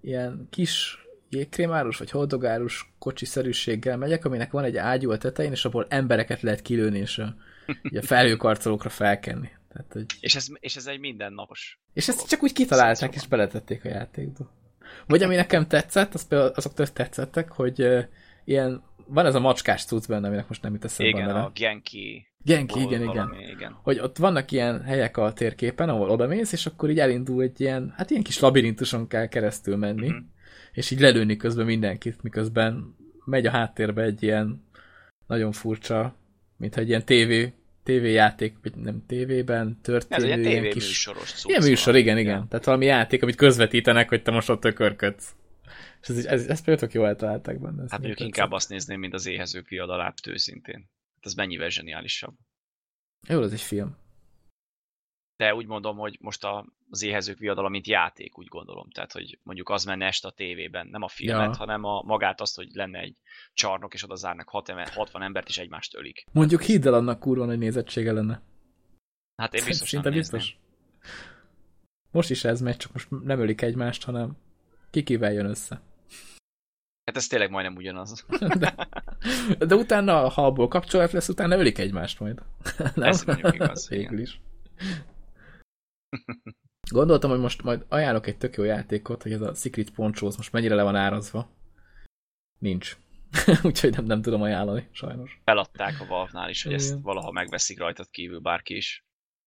ilyen kis jégkrémárus vagy holdogárus kocsiszerűséggel megyek, aminek van egy ágyú a tetején, és abból embereket lehet kilőni, és a, [laughs] a felhőkarcolókra felkenni. Tehát, hogy... és, ez, és ez egy mindennapos. És ezt csak úgy kitalálták, és beletették a játékba. Vagy ami nekem tetszett, az azok tök tetszettek, hogy uh, ilyen, van ez a macskás cucc benne, aminek most nem jut eszembe Igen, a Genki. Genki, igen, igen, igen. Hogy ott vannak ilyen helyek a térképen, ahol odamész, és akkor így elindul egy ilyen, hát ilyen kis labirintuson kell keresztül menni, mm-hmm. és így lelőni közben mindenkit, miközben megy a háttérbe egy ilyen nagyon furcsa, mintha egy ilyen tévé tévéjáték, vagy nem tévében történő. Ez egy ilyen kis... műsoros szó. Ilyen műsor, igen, igen. Ja. Tehát valami játék, amit közvetítenek, hogy te most ott tökörködsz. És ez, ez, ez például jó eltalálták benne. Hát mondjuk inkább azt nézném, mint az éhezők viadalát őszintén. Hát ez mennyivel zseniálisabb. Jó, ez egy film de úgy mondom, hogy most a, az éhezők viadala, mint játék, úgy gondolom. Tehát, hogy mondjuk az menne este a tévében, nem a filmet, ja. hanem a magát azt, hogy lenne egy csarnok, és oda zárnak 60 embert, és egymást ölik. Mondjuk hidd el annak kurva hogy nézettsége lenne. Hát én biztos Szinte nem biztos. Most is ez megy, csak most nem ölik egymást, hanem kikivel jön össze. Hát ez tényleg majdnem ugyanaz. [laughs] De, de utána, ha abból kapcsolat lesz, utána ölik egymást majd. Nem? Ez mondjuk igaz. [laughs] Végül is. Gondoltam, hogy most majd ajánlok egy tök jó játékot, hogy ez a Secret Poncho most mennyire le van árazva. Nincs. [laughs] Úgyhogy nem, nem tudom ajánlani, sajnos. Feladták a Valve-nál is, hogy Igen. ezt valaha megveszik rajtad kívül bárki is.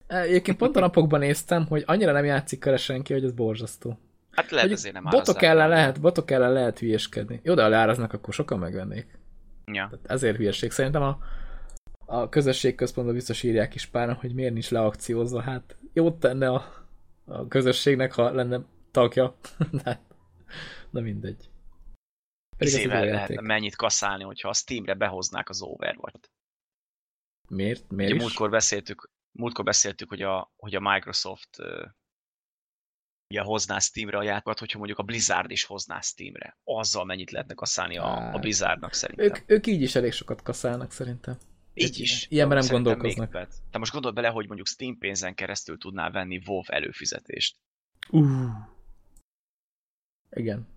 E, egyébként pont a napokban néztem, hogy annyira nem játszik vele senki, hogy ez borzasztó. Hát lehet ezért nem Botok ellen lehet, botok ellen lehet hülyeskedni. Jó, de leáraznak, akkor sokan megvennék. Ja. Tehát ezért hülyeség. Szerintem a, a közösségközpontban biztos írják is páran, hogy miért nincs leakciózva. Hát jót tenne a, a közösségnek, ha lenne tagja. [laughs] de, de mindegy. Szével lehetne mennyit kaszálni, hogyha a Steamre behoznák az Overwatch-t. Miért? Miért Ugye múltkor beszéltük, múltkor beszéltük, hogy a, hogy a Microsoft ugye hozná Steamre a játékokat, hogyha mondjuk a Blizzard is hozná Steamre. Azzal mennyit lehetne kaszálni a, a Blizzardnak szerintem. Ők, ők így is elég sokat kaszálnak szerintem. Így is. Ilyenben nem gondolkoznak. Te most gondold bele, hogy mondjuk Steam pénzen keresztül tudnál venni WoW előfizetést. Uh. Igen.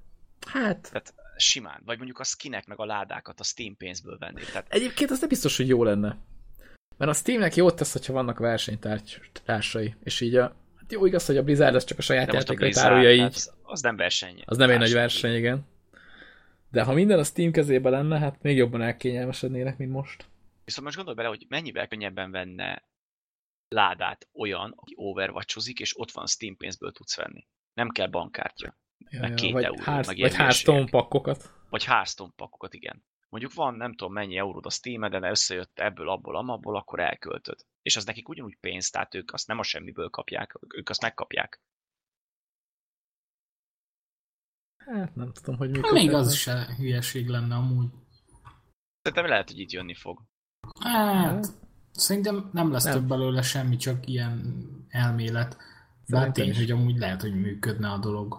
Hát... Tehát simán. Vagy mondjuk a skinek meg a ládákat a Steam pénzből venni. Tehát... Egyébként az nem biztos, hogy jó lenne. Mert a Steamnek jót tesz, hogyha vannak versenytársai. És így a... Hát jó igaz, hogy a Blizzard az csak a saját játékait árulja így. Hát az nem verseny. Az nem egy nagy verseny, igen. De ha minden a Steam kezében lenne, hát még jobban elkényelmesednének, mint most. Viszont most gondolj bele, hogy mennyivel könnyebben venne ládát olyan, aki overwatchozik, és ott van Steam pénzből tudsz venni. Nem kell bankkártya. Ja, meg két vagy euró, ház, meg Vagy Hearthstone pakkokat. Vagy Hearthstone pakkokat, igen. Mondjuk van nem tudom mennyi euród a steam de összejött ebből, abból, amabból, akkor elköltöd. És az nekik ugyanúgy pénz, tehát ők azt nem a semmiből kapják, ők azt megkapják. Hát nem tudom, hogy mikor. Hát még az is hülyeség lenne amúgy. Szerintem lehet, hogy itt jönni fog. Hát, szerintem nem lesz nem. több belőle semmi, csak ilyen elmélet. De hát tény, hogy amúgy lehet, hogy működne a dolog.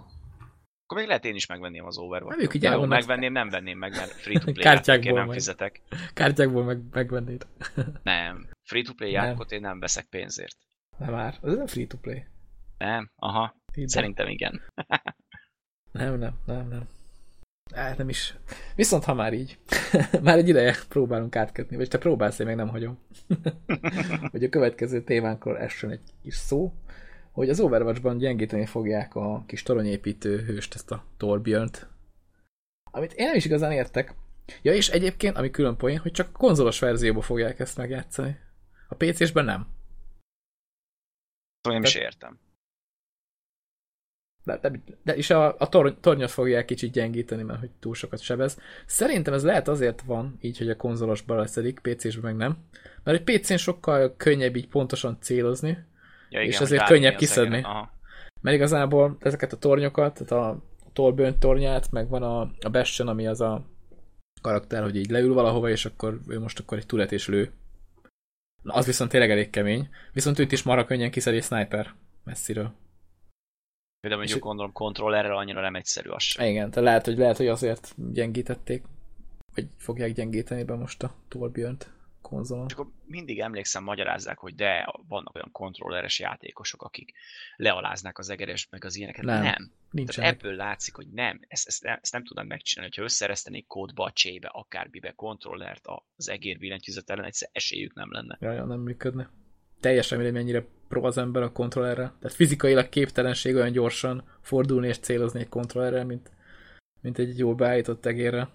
Akkor még lehet én is megvenném az Overwatch. Nem, ők így megvenném, nem venném meg, mert free-to-play [laughs] játékért nem meg. fizetek. Kártyákból meg, megvennéd. [laughs] nem, free-to-play játékot én nem veszek pénzért. Nem már, ez nem free-to-play. Nem, aha, Így szerintem igen. [laughs] nem, nem, nem, nem. Hát nem is. Viszont ha már így, [laughs] már egy ideje próbálunk átkötni, vagy te próbálsz, én meg nem hagyom. [laughs] hogy a következő témánkról essen egy kis szó, hogy az Overwatchban gyengíteni fogják a kis toronyépítő hőst, ezt a Torbjörnt. Amit én nem is igazán értek. Ja, és egyébként, ami külön poén, hogy csak konzolos verzióban fogják ezt megjátszani. A PC-sben nem. Szóval nem is értem. De, de, de és a, a tor, tornyot fogják kicsit gyengíteni, mert hogy túl sokat sebez. Szerintem ez lehet azért van, így, hogy a konzolosban leszedik, PC-sben meg nem. Mert egy PC-n sokkal könnyebb így pontosan célozni, ja, igen, és ezért könnyebb kiszedni. Mert igazából ezeket a tornyokat, tehát a Torbjörn tornyát, meg van a, a Bastion, ami az a karakter, hogy így leül valahova, és akkor ő most akkor egy tuletés lő. Na, az viszont tényleg elég kemény. Viszont őt is marha könnyen kiszedi sniper messziről. De mondjuk és gondolom kontrollerrel annyira nem egyszerű az sem. Igen, tehát lehet, hogy lehet, hogy azért gyengítették, vagy fogják gyengíteni be most a Torbjörnt konzolon. És akkor mindig emlékszem, magyarázzák, hogy de vannak olyan kontrolleres játékosok, akik lealáznák az egeres, meg az ilyeneket. Nem. nem. Tehát ebből látszik, hogy nem, ezt, ezt, ezt nem tudnak megcsinálni. Ha összeresztenék kódba, a csébe, akármibe kontrollert az egér billentyűzet ellen, egyszer esélyük nem lenne. Ja, ja, nem működne. Teljesen mindegy, mennyire pro az ember a kontrollerre. Tehát fizikailag képtelenség olyan gyorsan fordulni és célozni egy kontrollerre, mint, mint egy jól beállított egérre.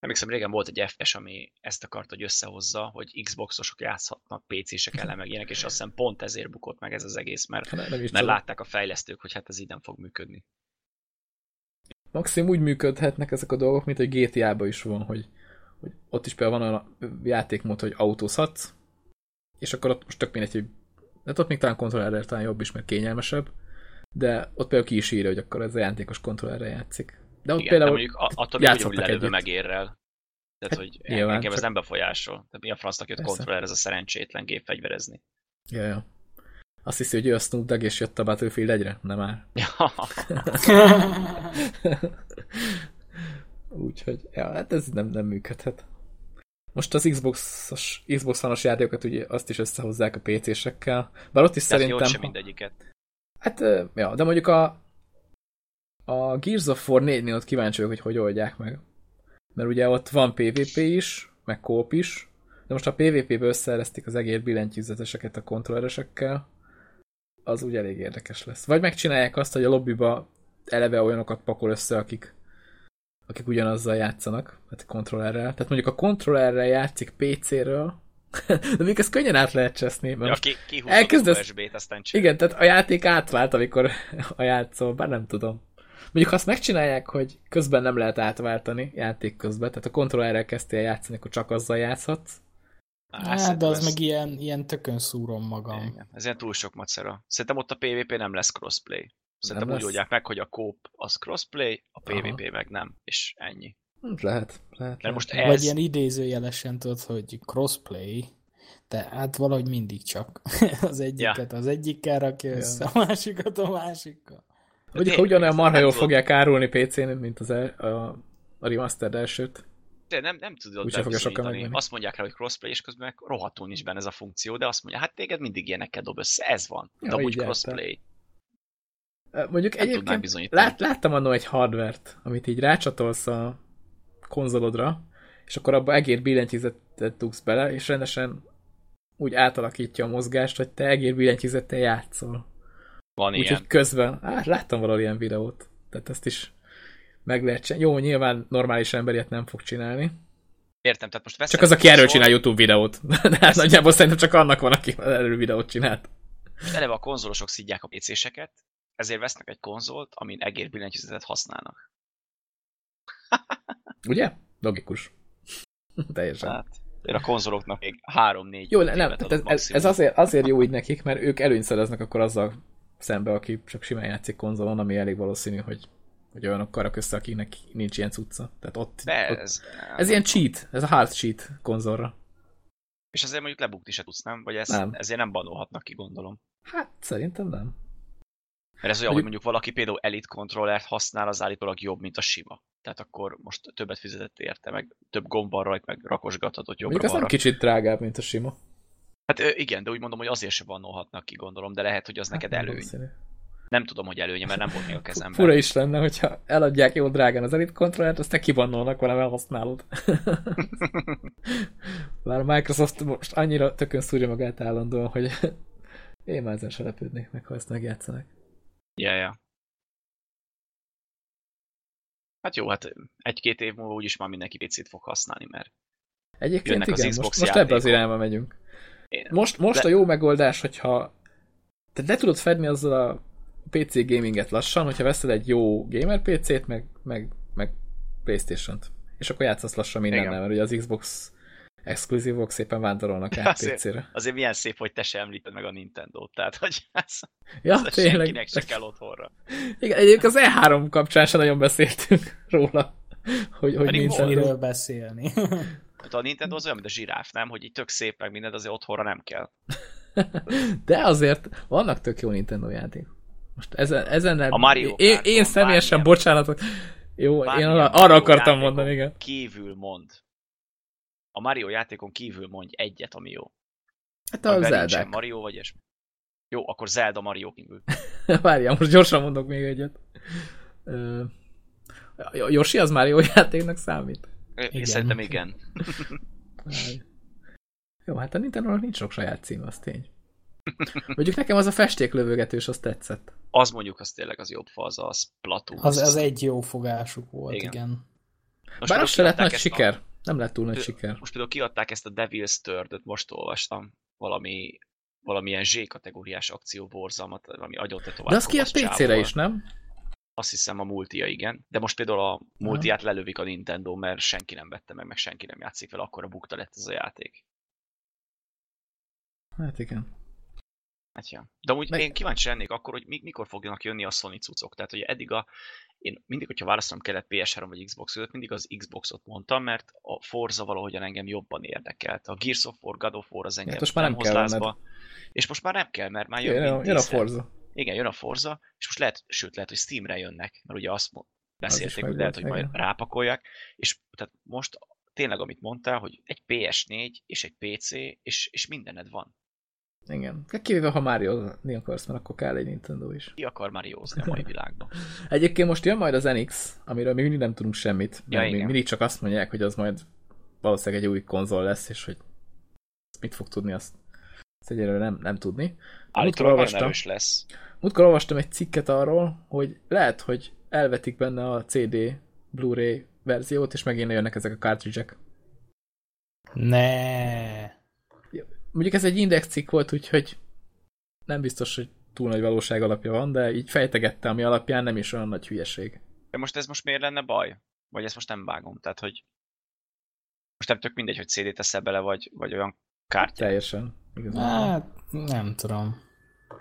Emlékszem, régen volt egy FPS, ami ezt akart, hogy összehozza, hogy Xboxosok játszhatnak PC-sek ellen, meg ilyenek, és azt hiszem pont ezért bukott meg ez az egész, mert, nem, nem mert látták a fejlesztők, hogy hát ez így nem fog működni. Maximum úgy működhetnek ezek a dolgok, mint hogy GTA-ba is van, hogy, hogy ott is például van a játékmód, hogy autózhatsz, és akkor ott most tök mindegy, hogy hát ott még talán kontrollerrel talán jobb is, mert kényelmesebb, de ott például ki is írja, hogy akkor ez a játékos kontrollerre játszik. De ott Igen, például de mondjuk attól még lelövő megérrel. Tehát, hát, hogy nyilván, engem csak... ez nem befolyásol. Tehát mi a francnak jött kontroller, ez a szerencsétlen gép fegyverezni. Ja, ja. Azt hiszi, hogy ő a Snoop Dogg és jött a Battlefield egyre? Nem már. Ja. [laughs] [laughs] Úgyhogy, ja, hát ez nem, nem működhet. Most az Xbox-os, Xbox os játékokat ugye azt is összehozzák a PC-sekkel, bár ott is de szerintem... sem mindegyiket. Hát, ja, de mondjuk a, a Gears of War 4-nél ott kíváncsi vagyok, hogy hogy oldják meg. Mert ugye ott van PvP is, meg kóp is, de most a PvP-ből összeeresztik az egér billentyűzeteseket a kontrolleresekkel, az úgy elég érdekes lesz. Vagy megcsinálják azt, hogy a lobbyba eleve olyanokat pakol össze, akik, akik ugyanazzal játszanak, hát kontrollerrel. Tehát mondjuk a kontrollerrel játszik PC-ről, [laughs] de még ezt könnyen át lehet cseszni. Mert ja, ki, ki elkezdesz... USB-t, aztán csinál. Igen, tehát a játék átvált, amikor [laughs] a játszol, bár nem tudom. Mondjuk ha azt megcsinálják, hogy közben nem lehet átváltani játék közben, tehát a kontrollerrel kezdtél játszani, akkor csak azzal játszhatsz. Hát, de az ez... meg ilyen, ilyen tökön szúrom magam. Igen, ez ilyen túl sok macera. Szerintem ott a PvP nem lesz crossplay. Szerintem nem úgy oldják meg, hogy a kóp az crossplay, a PvP Aha. meg nem, és ennyi. Lehet, lehet. lehet. Most ez... Vagy ilyen idézőjelesen tudod, hogy crossplay, De hát valahogy mindig csak [laughs] az egyiket ja. az egyikkel rakja össze, a másikat a másikkal. Mondjuk ugyanolyan marha jól fogják árulni PC-n, mint az el, a, a remastered elsőt. De nem, nem tudod Úgy bebizonyítani. Azt mondják rá, hogy crossplay, és közben meg rohadtul nincs benne ez a funkció, de azt mondja, hát téged mindig ilyenekkel dob össze, ez van. De ja, amúgy crossplay. Mondjuk nem egyébként lát, láttam annól egy hardvert, amit így rácsatolsz a konzolodra, és akkor abba egér billentyűzetet dugsz bele, és rendesen úgy átalakítja a mozgást, hogy te egér billentyűzettel játszol. Van Úgyhogy ilyen. közben, hát láttam valahol ilyen videót, tehát ezt is meg lehet csinálni. Jó, nyilván normális ember ilyet nem fog csinálni. Értem, tehát most Csak az, aki erről csinál YouTube videót. [laughs] De hát nagyjából szerintem csak annak van, aki erről videót csinált. Eleve a konzolosok szidják a PC-seket, ezért vesznek egy konzolt, amin egér billentyűzetet használnak. [laughs] Ugye? Logikus. [laughs] Teljesen. Hát, a konzoloknak még 3-4 Jó, nem, ez, ez, ez azért, azért jó így nekik, mert ők előnyt szereznek akkor azzal szembe, aki csak simán játszik konzolon, ami elég valószínű, hogy, hogy olyanok karak össze, akinek nincs ilyen cucca. Tehát ott, De ott ez, ez ilyen cheat, ez a hard cheat konzolra. És azért mondjuk lebukni se tudsz, nem? Vagy ez, nem. ezért nem banolhatnak ki, gondolom. Hát szerintem nem. Mert ez olyan, hogy mondjuk valaki például Elite controllert használ, az állítólag jobb, mint a sima. Tehát akkor most többet fizetett érte, meg több gomb van rajta, meg rakosgathatod jobbra Mondjuk ez nem kicsit drágább, mint a sima. Hát igen, de úgy mondom, hogy azért se bannolhatnak ki, gondolom, de lehet, hogy az hát neked előny. Valószínű. Nem tudom, hogy előnye, mert nem volt még a kezemben. Fura is lenne, hogyha eladják jó drágán az Elite controllert, azt te kibannolnak vele, használod. [laughs] Bár a Microsoft most annyira tökön szúrja magát állandóan, hogy én már ezen se lepődnék meg, ha ezt megjátszanak. Ja, ja. Hát jó, hát egy-két év múlva úgyis már mindenki picit fog használni, mert Egyébként igen, az Xbox most, most ebbe az irányba megyünk. Én. Most, most de... a jó megoldás, hogyha te le tudod fedni azzal a PC gaminget lassan, hogyha veszed egy jó gamer PC-t, meg, meg, meg Playstation-t. És akkor játszasz lassan mindennel, mert ugye az Xbox exkluzívok szépen vándorolnak [laughs] át azért, PC-re. Azért milyen szép, hogy te sem említed meg a Nintendo-t, tehát hogy ez, ja, ez tényleg. senkinek se kell otthonra. Igen, egyébként az E3 kapcsán sem nagyon beszéltünk [laughs] róla, hogy, hogy miről beszélni. [laughs] Hát a Nintendo az olyan, mint a zsiráf, nem? Hogy így tök szép, meg mindent azért otthonra nem kell. De azért vannak tök jó Nintendo játék. Most ezen, ezen a Mario én, én személyesen, bocsánatot, jó, én arra, arra akartam mondani, igen. Kívül mond a Mario játékon kívül mondj egyet, ami jó. Hát a Zelda. Mario vagy és Jó, akkor Zelda Mario kívül. [laughs] Várjál, most gyorsan mondok még egyet. Uh, Yoshi az Mario játéknak számít? Igen. Szerintem igen. Jó, hát a nintendo nincs sok saját cím, az tény. Mondjuk nekem az a festéklövögetős, az tetszett. Az mondjuk, az tényleg az jobb fa, az a Splatoon. Az, az egy jó fogásuk volt, igen. igen. Most Bár az se lett nagy siker. A... Nem lett túl nagy siker. Most például kiadták ezt a Devil's third most olvastam. Valami, valamilyen Z-kategóriás akció borzalmat, valami tovább. De az ki a PC-re is, nem? Azt hiszem a multia, igen. De most például a multiát lelövik a Nintendo, mert senki nem vette meg, meg senki nem játszik vele, akkor a bukta lett ez a játék. Hát igen. Hát ja. De amúgy meg... én kíváncsi lennék akkor, hogy mikor fogjanak jönni a Sony cuccok. Tehát, hogy eddig a én mindig, hogyha választanom kellett PS3 vagy Xbox között, mindig az Xboxot mondtam, mert a Forza valahogyan engem jobban érdekelt. A Gears of War, God of War az engem hát most már nem, nem kell lázba. És most már nem kell, mert már jön, jön, jön a Forza. Igen, jön a Forza, és most lehet, sőt, lehet, hogy Steamre jönnek, mert ugye azt beszélték, hogy lehet, hogy majd igen. rápakolják, és tehát most tényleg, amit mondtál, hogy egy PS4 és egy PC, és, és mindened van. Igen. Kivéve, ha Mario-ni akarsz, mert akkor kell egy Nintendo is. Ki akar Mario-zni a mai világban? [laughs] Egyébként most jön majd az NX, amiről még mindig nem tudunk semmit. Ja, még mindig csak azt mondják, hogy az majd valószínűleg egy új konzol lesz, és hogy mit fog tudni, azt, azt egyelőre nem, nem tudni. Múltkor olvastam, lesz. Múltkor olvastam egy cikket arról, hogy lehet, hogy elvetik benne a CD Blu-ray verziót, és megint jönnek ezek a cartridge-ek. Ne. Mondjuk ez egy index cikk volt, úgyhogy nem biztos, hogy túl nagy valóság alapja van, de így fejtegette, ami alapján nem is olyan nagy hülyeség. De most ez most miért lenne baj? Vagy ezt most nem vágom? Tehát, hogy most nem tök mindegy, hogy CD teszel bele, vagy, vagy olyan kártya. Teljesen. Hát, nem tudom.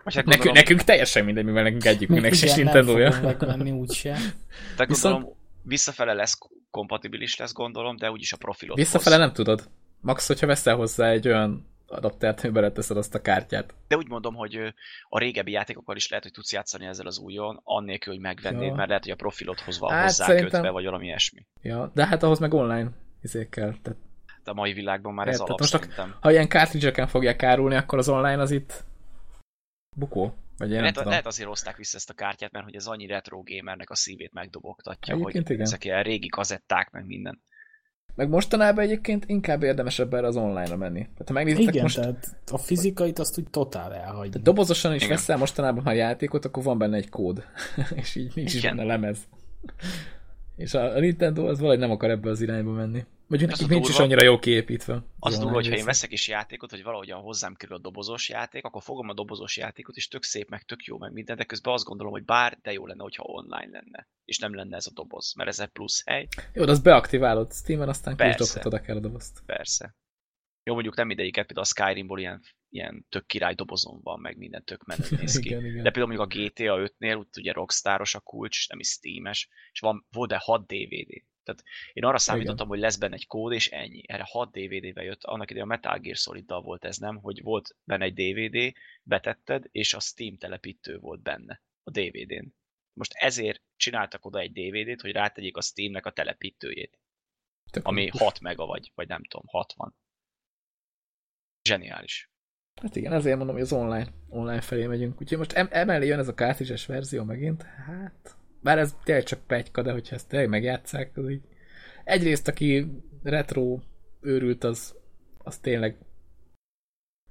Most hát nekünk, nekünk teljesen mindegy, mivel nekünk egyikünknek se Nintendo-ja. megvenni úgyse. Tehát Viszont... gondolom, visszafele lesz kompatibilis lesz, gondolom, de úgyis a profilot Visszafele hoz. nem tudod. Max, hogyha veszel hozzá egy olyan adaptert, amiben beleteszed azt a kártyát. De úgy mondom, hogy a régebbi játékokkal is lehet, hogy tudsz játszani ezzel az újon, annélkül, hogy megvennéd, ja. mert lehet, hogy a profilodhoz van hát, hozzá szerintem... kötve, vagy valami ilyesmi. Ja, de hát ahhoz meg online izékkel. Tehát... Hát a mai világban már Érted, ez alap most szerintem. Ha ilyen cartridge fogják árulni, akkor az online az itt bukó. Vagy lehet, lehet azért hozták vissza ezt a kártyát, mert hogy ez annyi retro gamernek a szívét megdobogtatja, Egyébként hogy igen. ezek ilyen régi kazetták, meg minden. Meg mostanában egyébként inkább érdemesebb erre az online-ra menni. Tehát, ha megnézitek Igen, most... tehát a fizikait azt úgy totál elhagyni. Tehát dobozosan is Igen. veszel mostanában, ha a játékot, akkor van benne egy kód. [laughs] és így nincs Igen. is benne lemez. És a, a Nintendo az valahogy nem akar ebbe az irányba menni. Vagy nekik nincs is annyira jó kiépítve. Az durva, hogyha én veszek is játékot, hogy valahogyan hozzám kerül a dobozos játék, akkor fogom a dobozos játékot, és tök szép, meg tök jó, meg minden, de közben azt gondolom, hogy bár de jó lenne, hogyha online lenne, és nem lenne ez a doboz, mert ez egy plusz hely. Jó, de azt beaktiválod Steam-en, aztán kidobhatod akár a dobozt. Persze. Jó, mondjuk nem mindegyiket, például a Skyrimból ilyen, ilyen tök király dobozon van, meg minden tök menő néz ki. [laughs] igen, igen. De például mondjuk a GTA 5-nél, úgy ugye Rockstaros a kulcs, nem is Steam-es, és van, volt de 6 DVD. Tehát én arra számítottam, Igen. hogy lesz benne egy kód, és ennyi. Erre 6 DVD-vel jött, annak idején a Metal Gear solid volt ez, nem? Hogy volt benne egy DVD, betetted, és a Steam telepítő volt benne a DVD-n. Most ezért csináltak oda egy DVD-t, hogy rátegyék a Steamnek a telepítőjét. Tök ami 6 mega vagy, vagy nem tudom, 60. Zseniális. Hát igen, ezért mondom, hogy az online, online felé megyünk. Úgyhogy most em- emellé jön ez a cartridge verzió megint. Hát, bár ez tényleg csak pegyka, de hogyha ezt tényleg megjátszák, az így... Egyrészt, aki retro őrült, az, az tényleg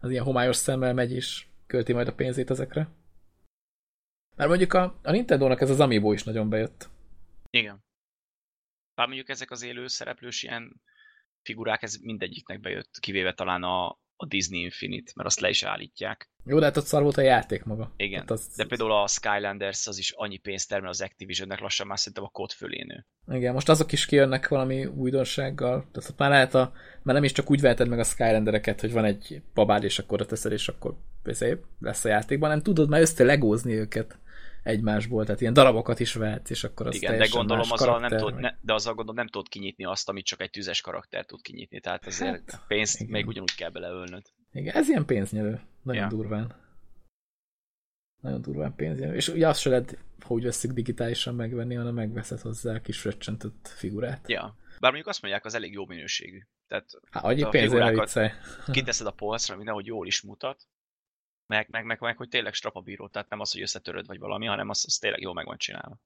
az ilyen homályos szemmel megy, és költi majd a pénzét ezekre. Mert mondjuk a, a Nintendo-nak ez az Amiibo is nagyon bejött. Igen. Bár mondjuk ezek az élő szereplős ilyen figurák, ez mindegyiknek bejött, kivéve talán a, a Disney Infinite, mert azt le is állítják. Jó, de hát ott szar volt a játék maga. Igen, hát az... de például a Skylanders az is annyi pénzt termel az Activisionnek lassan már szerintem a kód fölé nő. Igen, most azok is kijönnek valami újdonsággal. Tehát már lehet a, már nem is csak úgy veheted meg a Skylandereket, hogy van egy babád, és akkor teszed, és akkor lesz a játékban, nem tudod már össze legózni őket egymásból, tehát ilyen darabokat is vehetsz, és akkor az Igen, de gondolom azzal nem tudod, ne, de azzal gondolom nem tudod kinyitni azt, amit csak egy tüzes karakter tud kinyitni, tehát azért hát, pénzt igen. még ugyanúgy kell beleölnöd. Igen, ez ilyen pénznyelő, nagyon ja. durván. Nagyon durván pénznyelő. És ugye azt se lehet, hogy veszük digitálisan megvenni, hanem megveszed hozzá a kis röccsentett figurát. Ja. Bár mondjuk azt mondják, az elég jó minőségű. Tehát hát, annyi pénzére kiteszed a polcra, mindenhogy jól is mutat, meg, meg, meg, meg hogy tényleg strapabíró, tehát nem az, hogy összetöröd vagy valami, hanem az, az tényleg jól meg van csinálva.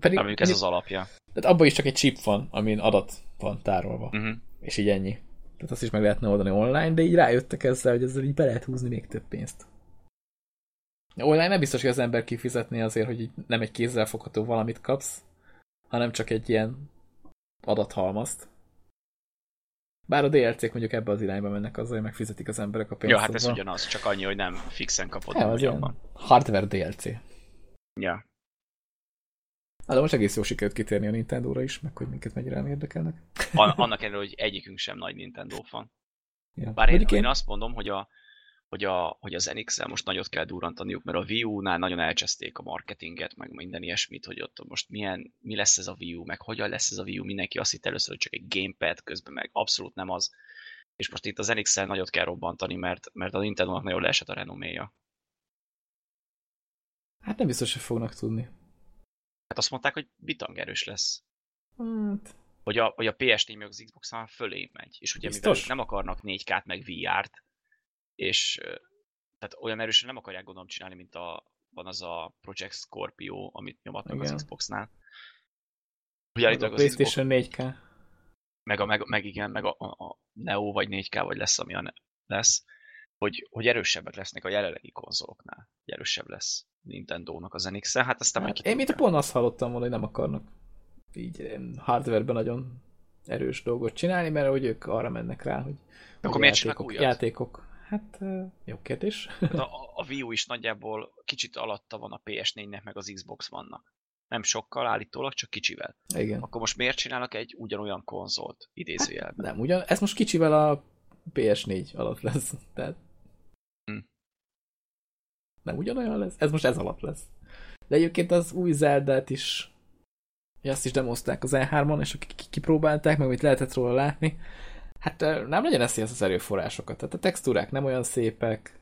Pedig mondjuk ez az alapja. Tehát abban is csak egy chip van, amin adat van tárolva. Uh-huh. És így ennyi. Tehát azt is meg lehetne oldani online, de így rájöttek ezzel, hogy ezzel így be lehet húzni még több pénzt. Online nem biztos, hogy az ember kifizetné azért, hogy így nem egy kézzel fogható valamit kapsz, hanem csak egy ilyen adathalmazt. Bár a DLC-k mondjuk ebbe az irányba mennek azzal, hogy megfizetik az emberek a pénzt. Ja, hát ez ugyanaz, csak annyi, hogy nem fixen kapod. Ja, az hardware DLC. Ja. Hát de most egész jó sikerült kitérni a Nintendo-ra is, meg hogy minket mennyire érdekelnek. Annak ellenére, hogy egyikünk sem nagy Nintendo fan. Ja. Bár én, én... én azt mondom, hogy a, hogy, a, hogy az NX-el most nagyot kell durrantaniuk, mert a Wii U-nál nagyon elcseszték a marketinget, meg minden ilyesmit, hogy ott most milyen, mi lesz ez a Wii U, meg hogyan lesz ez a Wii U, mindenki azt hitt először, hogy csak egy gamepad, közben meg abszolút nem az. És most itt az NX-el nagyot kell robbantani, mert, mert a Nintendo-nak nagyon leesett a renoméja. Hát nem biztos, hogy fognak tudni. Hát azt mondták, hogy bitang erős lesz. Hát... Hogy a, hogy a PS4 meg az Xbox már fölé megy. És ugye mivel nem akarnak 4K-t meg VR-t, és tehát olyan erősen nem akarják gondolom csinálni, mint a, van az a Project Scorpio, amit nyomatnak igen. az Xbox-nál. Ugye meg a PlayStation Xbox, 4K. Meg, a, meg, meg igen, meg a, a, a Neo vagy 4K, vagy lesz, ami a lesz, hogy, hogy erősebbek lesznek a jelenlegi konzoloknál. Hogy erősebb lesz Nintendo-nak a nx -e. Hát aztán hát, Én mit pont azt hallottam volna, hogy nem akarnak így hardware-ben nagyon erős dolgot csinálni, mert hogy ők arra mennek rá, hogy akkor miért játékok, játékok Hát, jó kérdés. Hát [laughs] a, a Wii U is nagyjából kicsit alatta van a PS4-nek, meg az Xbox vannak. Nem sokkal állítólag, csak kicsivel. Igen. Akkor most miért csinálnak egy ugyanolyan konzolt, idézőjelben? Hát nem, ugyan, ez most kicsivel a PS4 alatt lesz. Tehát... Hm. Nem ugyanolyan lesz? Ez most ez alatt lesz. De egyébként az új zelda is azt is demozták az E3-on, és akik kipróbálták, meg amit lehetett róla látni, Hát nem legyen eszi az erőforrásokat. Tehát a textúrák nem olyan szépek,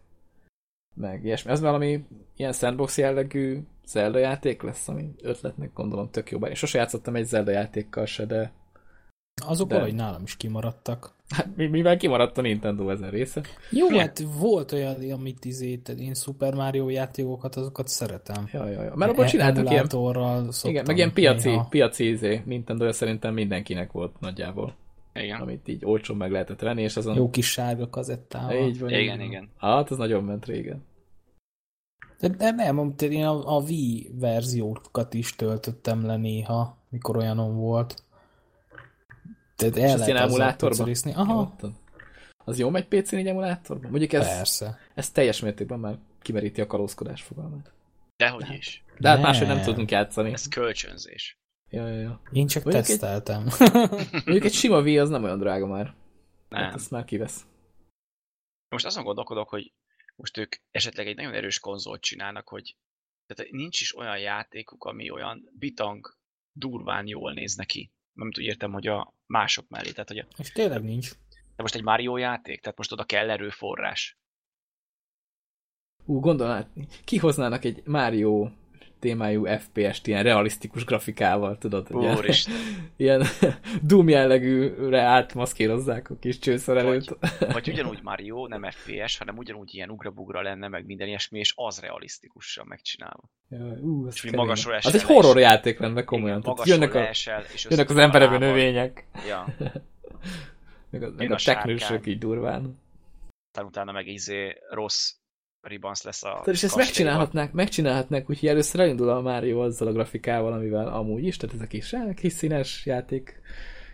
meg ilyesmi. Ez valami ilyen sandbox jellegű Zelda játék lesz, ami ötletnek gondolom tök jó. Én sose játszottam egy Zelda játékkal se, de... Azok de... valahogy nálam is kimaradtak. Hát mivel kimaradt a Nintendo ezen része? Jó, Milyen? hát volt olyan, amit izé, én Super Mario játékokat, azokat szeretem. Ja, ja, ja. Mert abban csináltak ilyen... Igen, meg ilyen piaci, néha. piaci izé, Nintendo szerintem mindenkinek volt nagyjából. Igen. Amit így olcsón meg lehetett venni, és azon... Jó kis sárga kazettával. Így van. Igen, igen. Hát, az nagyon ment régen. De, de nem, én a, a Wii verziókat is töltöttem le néha, mikor olyanon volt. Tehát el lehet emulátorban? Aha. Az jó megy PC-n egy emulátorban? Mondjuk ez, Persze. ez teljes mértékben már kimeríti a kalózkodás fogalmát. Dehogy is. De hát máshogy nem tudunk játszani. Ez kölcsönzés. Ja, ja, ja. Én csak mondjuk teszteltem. Egy, [laughs] mondjuk egy sima Wii az nem olyan drága már. Nem. Hát ezt már kivesz. Most azon gondolkodok, hogy most ők esetleg egy nagyon erős konzolt csinálnak, hogy tehát nincs is olyan játékuk, ami olyan bitang durván jól néz neki. Nem úgy értem, hogy a mások mellé. Tehát, hogy a, és tényleg nincs. De most egy Mario játék, tehát most oda kell erőforrás. Ú, gondolnád, kihoznának egy Mario témájú FPS-t ilyen realisztikus grafikával, tudod? Ugye? ilyen [laughs] [laughs] Doom jellegűre átmaszkírozzák a kis csőszor előtt. Vagy, [laughs] vagy ugyanúgy Mario, nem FPS, hanem ugyanúgy ilyen ugrabugra lenne, meg minden ilyesmi, és az realisztikusan megcsinálva. Ja, ú, és magasról esel. Az egy horror játék lenne komolyan. Igen, jönnek, a, esel, és jönnek az emberevő növények. Ja. meg a, meg a, a teknősök így durván. Aztán utána meg izé rossz Ribbons lesz a Tehát és ezt megcsinálhatnák, megcsinálhatnák, úgyhogy először elindul a Mario azzal a grafikával, amivel amúgy is, tehát ez a kis, eh, kis színes játék,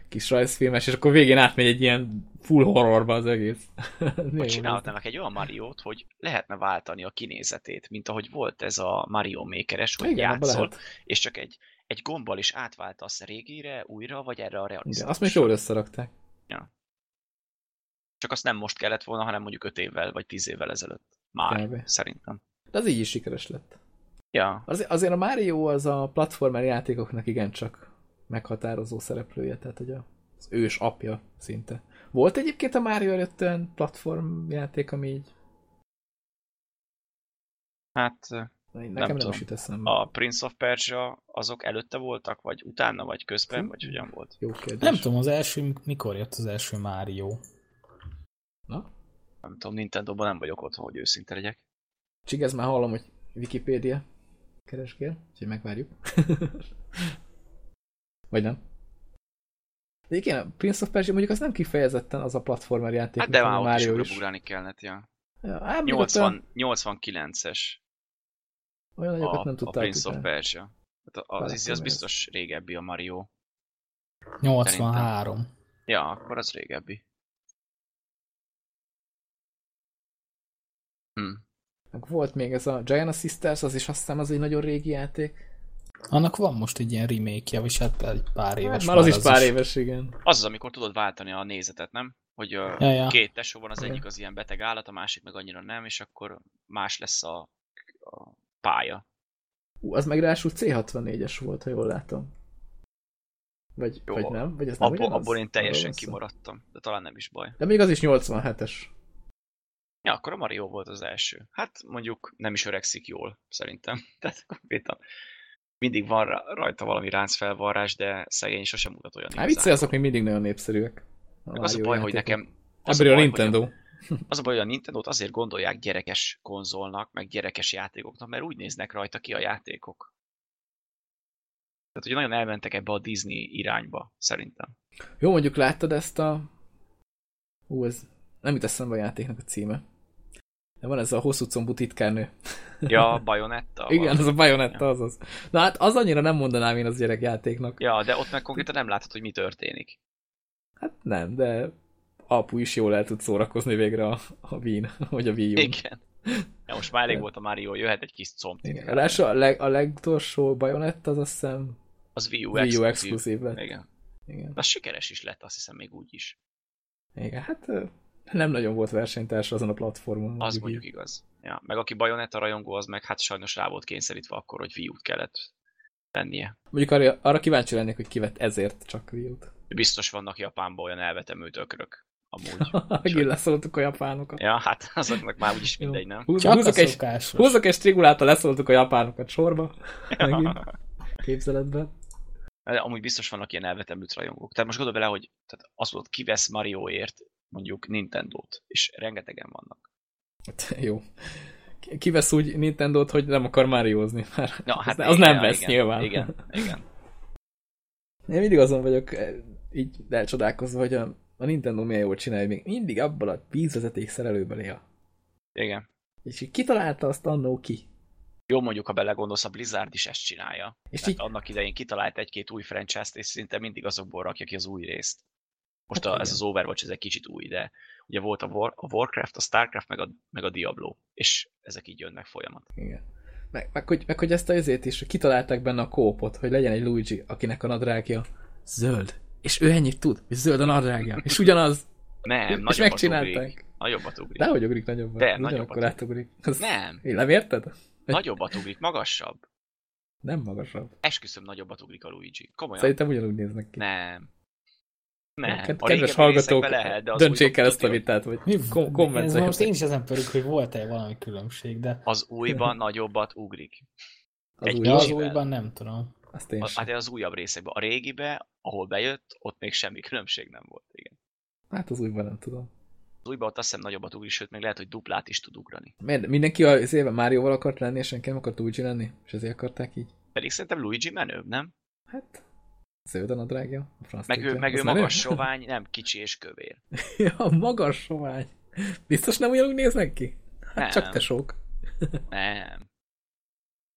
kis rajzfilmes, és akkor végén átmegy egy ilyen full horrorba az egész. [laughs] Vagy csinálhatnának egy olyan Mario-t, hogy lehetne váltani a kinézetét, mint ahogy volt ez a Mario Maker-es, hogy Igen, játszol, és csak egy, egy gombbal is átváltasz régire, újra, vagy erre a realisztikus. Igen, azt még jól összerakták. Ja. Csak azt nem most kellett volna, hanem mondjuk 5 évvel, vagy 10 évvel ezelőtt. Már, Kb. szerintem. De az így is sikeres lett. Ja. Az, azért a Mario az a platformer játékoknak igencsak meghatározó szereplője, tehát hogy az ős apja szinte. Volt egyébként a Mario előtt olyan platformjáték, ami így... Hát... Nekem nem, nem tudom. eszembe. A Prince of Persia azok előtte voltak, vagy utána, vagy közben, vagy hogyan volt? Jó kérdés. Nem tudom, az első, mikor jött az első Mario? Na? Nem tudom, Nintendo-ban nem vagyok otthon, hogy őszinte legyek. ez már hallom, hogy Wikipédia keresgél, úgyhogy megvárjuk. [laughs] Vagy nem? De igen, a Prince of Persia mondjuk az nem kifejezetten az a platformer játék, hát de már Mario is. ugrálni kellett, ja. ja hát 80, 89-es. Olyan nagyokat nem tudtál A Prince of Persia. Hát az, az, az biztos régebbi a Mario. 83. Szerintem. Ja, akkor az régebbi. Hm. Meg volt még ez a Giant Sisters, az is azt hiszem az egy nagyon régi játék. Annak van most egy ilyen remake-je, vagy hát egy pár éves. Hát, már az, az is pár is. éves, igen. Az az, amikor tudod váltani a nézetet, nem? Hogy a ja, ja. két tesó van, az okay. egyik az ilyen beteg állat, a másik meg annyira nem, és akkor más lesz a, a pálya. Ú, az meg rásul C64-es volt, ha jól látom. Vagy, Jó, vagy nem? Vagy ez nem abból, abból én teljesen kimaradtam, de talán nem is baj. De még az is 87-es. Ja, akkor a Mario volt az első. Hát mondjuk nem is öregszik jól, szerintem. [laughs] Tehát konkrétan mindig van rajta valami ráncfelvarrás, de szegény sosem mutat olyan Hát vicce, azok még mindig nagyon népszerűek. A az a baj, hogy nekem... Az a, a Nintendo. Hogy a, az a baj, hogy a Nintendo-t azért gondolják gyerekes konzolnak, meg gyerekes játékoknak, mert úgy néznek rajta ki a játékok. Tehát, hogy nagyon elmentek ebbe a Disney irányba, szerintem. Jó, mondjuk láttad ezt a... Ú, ez nem jut eszembe a játéknak a címe. De van ez a hosszú combú titkárnő. Ja, [laughs] Bajonetta. Igen, az a Bajonetta, az az. Na hát az annyira nem mondanám én az gyerekjátéknak. Ja, de ott meg konkrétan nem látod, hogy mi történik. Hát nem, de apu is jól el tud szórakozni végre a, a Wii-n, [laughs] vagy a Wii U. Igen. Ja, most már elég volt a Mario, jöhet egy kis comb. A, leg, a legutolsó Bajonetta az azt hiszem az Wii U, Wii U exkluzív lett. Igen. Igen. Az sikeres is lett, azt hiszem még úgy is. Igen, hát nem nagyon volt versenytárs azon a platformon. Az mondjuk így. igaz. Ja, meg aki Bayonetta rajongó, az meg hát sajnos rá volt kényszerítve akkor, hogy Wii U-t kellett tennie. Mondjuk arra, arra kíváncsi lennék, hogy kivett ezért csak Wii U-t. Biztos vannak Japánban olyan elvetemült ökrök, amúgy. [laughs] Megint leszóltuk a japánokat. Ja, hát [laughs] azoknak már úgyis mindegy, nem? Húz, húzok, egy, húzok egy striguláltal, leszóltuk a japánokat sorba. [laughs] Megint. Képzeletben. De amúgy biztos vannak ilyen elvetemült rajongók. Tehát most gondolj bele, hogy tehát azt mondod, kivesz Marioért mondjuk Nintendo-t, és rengetegen vannak. Hát, jó. Kivesz úgy Nintendo-t, hogy nem akar Mariozni. [laughs] Már Na, hát az, igen, nem vesz igen, nyilván. Igen, igen. Én mindig azon vagyok eh, így elcsodálkozva, hogy a, a Nintendo milyen jól csinálja, még mindig abban a vízvezeték szerelőben él. Igen. És így kitalálta azt annó ki. Jó, mondjuk, ha belegondolsz, a Blizzard is ezt csinálja. És Tehát így, annak idején kitalált egy-két új franchise-t, és szinte mindig azokból rakja ki az új részt. Most Hát a, ez az Overwatch, ez egy kicsit új, de ugye volt a, War, a Warcraft, a Starcraft, meg a, meg a Diablo, és ezek így jönnek folyamat. igen. Meg, meg, hogy, meg hogy ezt a ezért is kitalálták benne a kópot, hogy legyen egy Luigi, akinek a nadrágja zöld. És ő ennyit tud, hogy zöld a nadrágja. És ugyanaz. Nem, és megcsinálták. ugrik. Nagyobbat ugrik. Dehogy ugrik nagyobbat. De, nagyobbat. átugrik. Az, Nem, Én nem érted? nagyobbat ugrik, magasabb. Nem magasabb. Esküszöm, nagyobbat ugrik a Luigi. Komolyan. Szerintem ugyanúgy néznek ki. Nem. Nem. Ked- A Kedves hallgatók, lehet, de az döntsék el ezt a vitát, vagy Mi, kom- ez kommenteljetek. most én is ezen pörök, hogy volt-e valami különbség, de Az újban nagyobbat ugrik. Az egy új, az újban nem tudom. azt én A, hát az újabb részekben. A régibe, ahol bejött, ott még semmi különbség nem volt. Igen. Hát az újban nem tudom. Az újban ott azt hiszem nagyobbat ugrik, sőt, még lehet, hogy duplát is tud ugrani. Miért? Mindenki az éve Márióval akart lenni, és senki nem akart Luigi lenni? És ezért akarták így? Pedig szerintem Luigi menőbb, nem? Hát, zöld a nadrágja. A Meg ő, meg ő magas sovány, nem kicsi és kövér. [laughs] ja, magas sovány. Biztos nem ugyanúgy néznek ki? Hát Nem. csak tesók. Nem.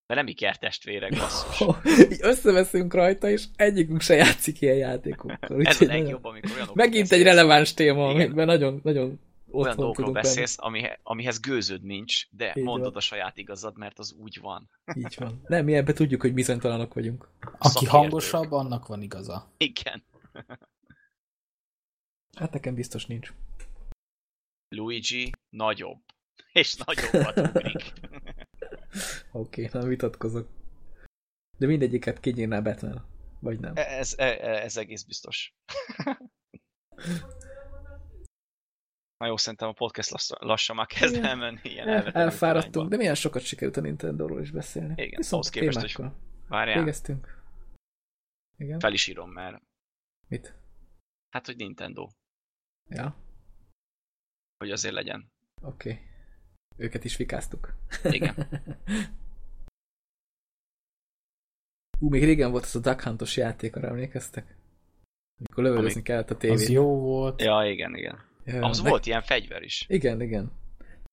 De nem iker testvérek, basszus. összeveszünk rajta, és egyikünk se játszik ilyen játékokkal. Ez a legjobb, amikor olyanok Megint egy releváns téma, amiben nagyon, nagyon olyan dolgokról beszélsz, amihez, amihez gőződ nincs, de Így mondod van. a saját igazad, mert az úgy van. Így van. Nem, mi ebbe tudjuk, hogy bizonytalanok vagyunk. Aki Szakértők. hangosabb, annak van igaza. Igen. [laughs] Hát nekem biztos nincs. Luigi nagyobb. És nagyobbat ugrik. [laughs] Oké, okay, nem vitatkozok. De mindegyiket kinyírná Batman. Vagy nem. Ez, ez, ez egész biztos. [laughs] Na jó, szerintem a podcast lassan, lassan már kezd Igen. elmenni ilyen El, [laughs] elfáradtunk, irányba. de milyen sokat sikerült a Nintendo-ról is beszélni. Igen, Viszont ahhoz képest, hogy- témákkal. Várjál, Végeztünk. Igen. fel is írom, mert Mit? hát, hogy Nintendo, Ja, hogy azért legyen. oké. Okay. Őket is fikáztuk. Igen. [laughs] Ú, még régen volt ez a Duck Huntos játék, arra emlékeztek? Mikor lövöldözni Amik- kellett a Az tévét. jó volt. Ja, igen, igen. Az ne- volt ilyen fegyver is. Igen, igen.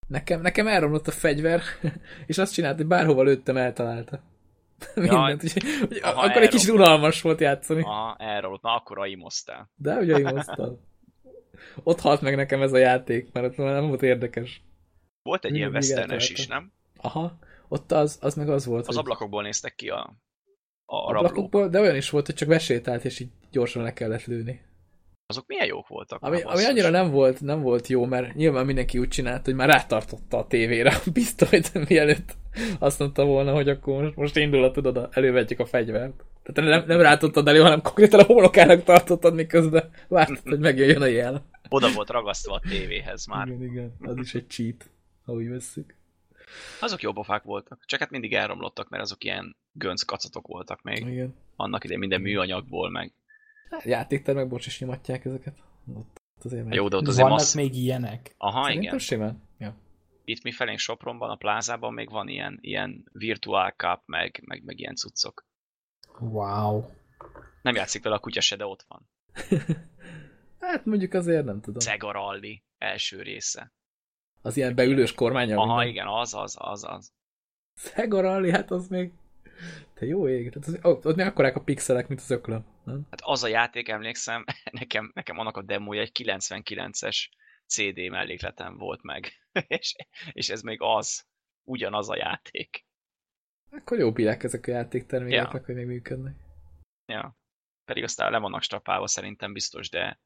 Nekem, nekem elromlott a fegyver, [laughs] és azt csinált, hogy bárhova lőttem, eltalálta. [laughs] Mindent. Úgyhogy, hogy Aha, akkor egy kicsit elromlott. unalmas volt játszani. Aha, erről na akkor aimoztál. De én hoztam. [laughs] Ott halt meg nekem ez a játék, mert nem volt érdekes. Volt egy ilyen Mindig westernes is, nem? Aha, ott az, az meg az volt, Az hogy ablakokból néztek ki a, a rablók. ablakokból, de olyan is volt, hogy csak besétált, és így gyorsan le kellett lőni. Azok milyen jók voltak. Ami, ami basszus. annyira nem volt, nem volt jó, mert nyilván mindenki úgy csinált, hogy már rátartotta a tévére a pisztolyt, [laughs] mielőtt azt mondta volna, hogy akkor most, most indul a tudod, elővetjük a fegyvert. Tehát nem, nem rátottad elő, hanem konkrétan a hónokának tartottad, miközben vártad, hogy megjöjjön a jel. Oda volt ragasztva a tévéhez már. Igen, igen, az is egy cheat, ha úgy vesszük. Azok jó pofák voltak. Csak hát mindig elromlottak, mert azok ilyen gönc kacatok voltak még. Igen. Annak idején minden műanyagból meg. Játéktermek bocs is nyomatják ezeket. Ott azért megy. Jó, de ott azért Vannak massz... még ilyenek? Aha, Szerintem igen. simán. Ja. Itt mi felénk Sopronban, a plázában még van ilyen, ilyen virtual cup, meg, meg, meg ilyen cuccok. Wow. Nem játszik vele a kutya se, de ott van. [laughs] Hát mondjuk azért nem tudom. Sega Rally első része. Az ilyen beülős kormánya. Aha, minden. igen, az, az, az, az. Sega Rally, hát az még... Te jó ég. Tehát az, ott, ott még akkorák a pixelek, mint az öklöm. Nem? Hát az a játék, emlékszem, [laughs] nekem, nekem annak a demója egy 99-es CD mellékletem volt meg. [laughs] és, és ez még az, ugyanaz a játék. Akkor jó bírák ezek a játéktermékek, Ja. hogy még működnek. Ja. Pedig aztán le vannak strapálva szerintem biztos, de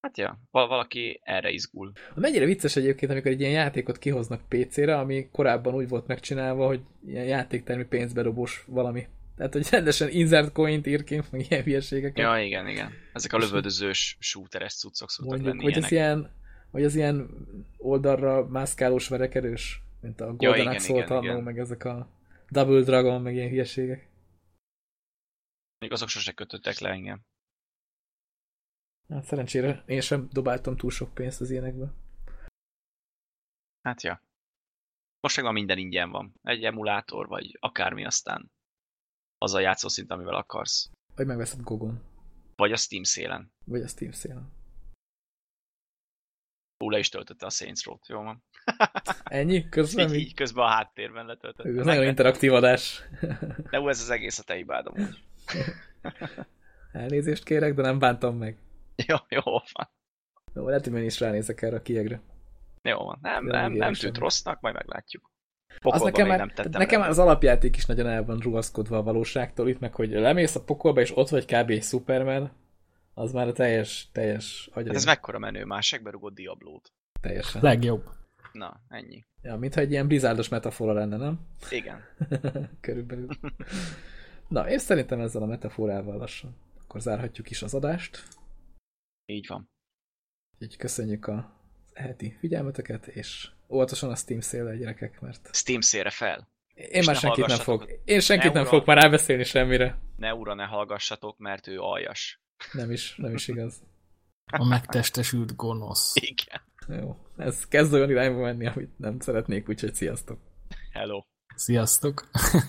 hát ja, val- valaki erre izgul. Mennyire vicces egyébként, amikor egy ilyen játékot kihoznak PC-re, ami korábban úgy volt megcsinálva, hogy ilyen játéktermi pénzbedobós valami. Tehát, hogy rendesen insert coin ír ki, meg ilyen hülyeségeket. Ja, igen, igen. Ezek a lövöldözős shooteres cuccok szoktak Mondjuk, lenni vagy ilyenek. az ilyen, vagy az ilyen oldalra mászkálós verekedős, mint a Golden igen, Axe volt meg ezek a Double Dragon, meg ilyen hülyeségek. Még azok sose kötöttek le engem. Hát szerencsére én sem dobáltam túl sok pénzt az ilyenekbe. Hát ja. Most meg már minden ingyen van. Egy emulátor, vagy akármi, aztán az a játszószint, amivel akarsz. Vagy megveszed Gogon, Vagy a Steam szélen. vagy a Steam szélen. Ú, le is töltötte a Saints Row-t, jó van? [laughs] Ennyi? Közben Így, így közben a háttérben letöltötte. Ez nagyon interaktív adás. De ú, ez az egész a te imádom úgy. [laughs] Elnézést kérek, de nem bántam meg. [laughs] Jó, jó van. Jó, lehet, hogy én is ránézek erre a kiegre. Jó van. Nem, De nem, nem tűnt rossznak, majd meglátjuk. Az Pokolba nekem, még már, nem tettem nekem már az alapjáték is nagyon el van rugaszkodva a valóságtól, itt meg, hogy lemész a pokolba, és ott vagy kb. egy Superman, az már a teljes, teljes agyra. Hát ez mekkora menő, már segbe rugott Diablót. Teljesen. Legjobb. Na, ennyi. Ja, mintha egy ilyen blizzardos metafora lenne, nem? Igen. [laughs] Körülbelül. Na, és szerintem ezzel a metaforával lassan akkor zárhatjuk is az adást. Így van. Úgyhogy köszönjük a heti figyelmeteket, és óvatosan a Steam széle gyerekek, mert Steam szélre fel. én már ne senkit nem fog, én senkit Ne, nem uram. fogok már rábeszélni semmire. Ne ura, ne hallgassatok, mert ő aljas. Nem is, nem is igaz. A megtestesült gonosz. [laughs] Igen. Jó, ez kezd olyan irányba menni, amit nem szeretnék, úgyhogy sziasztok! Hello. Sziasztok!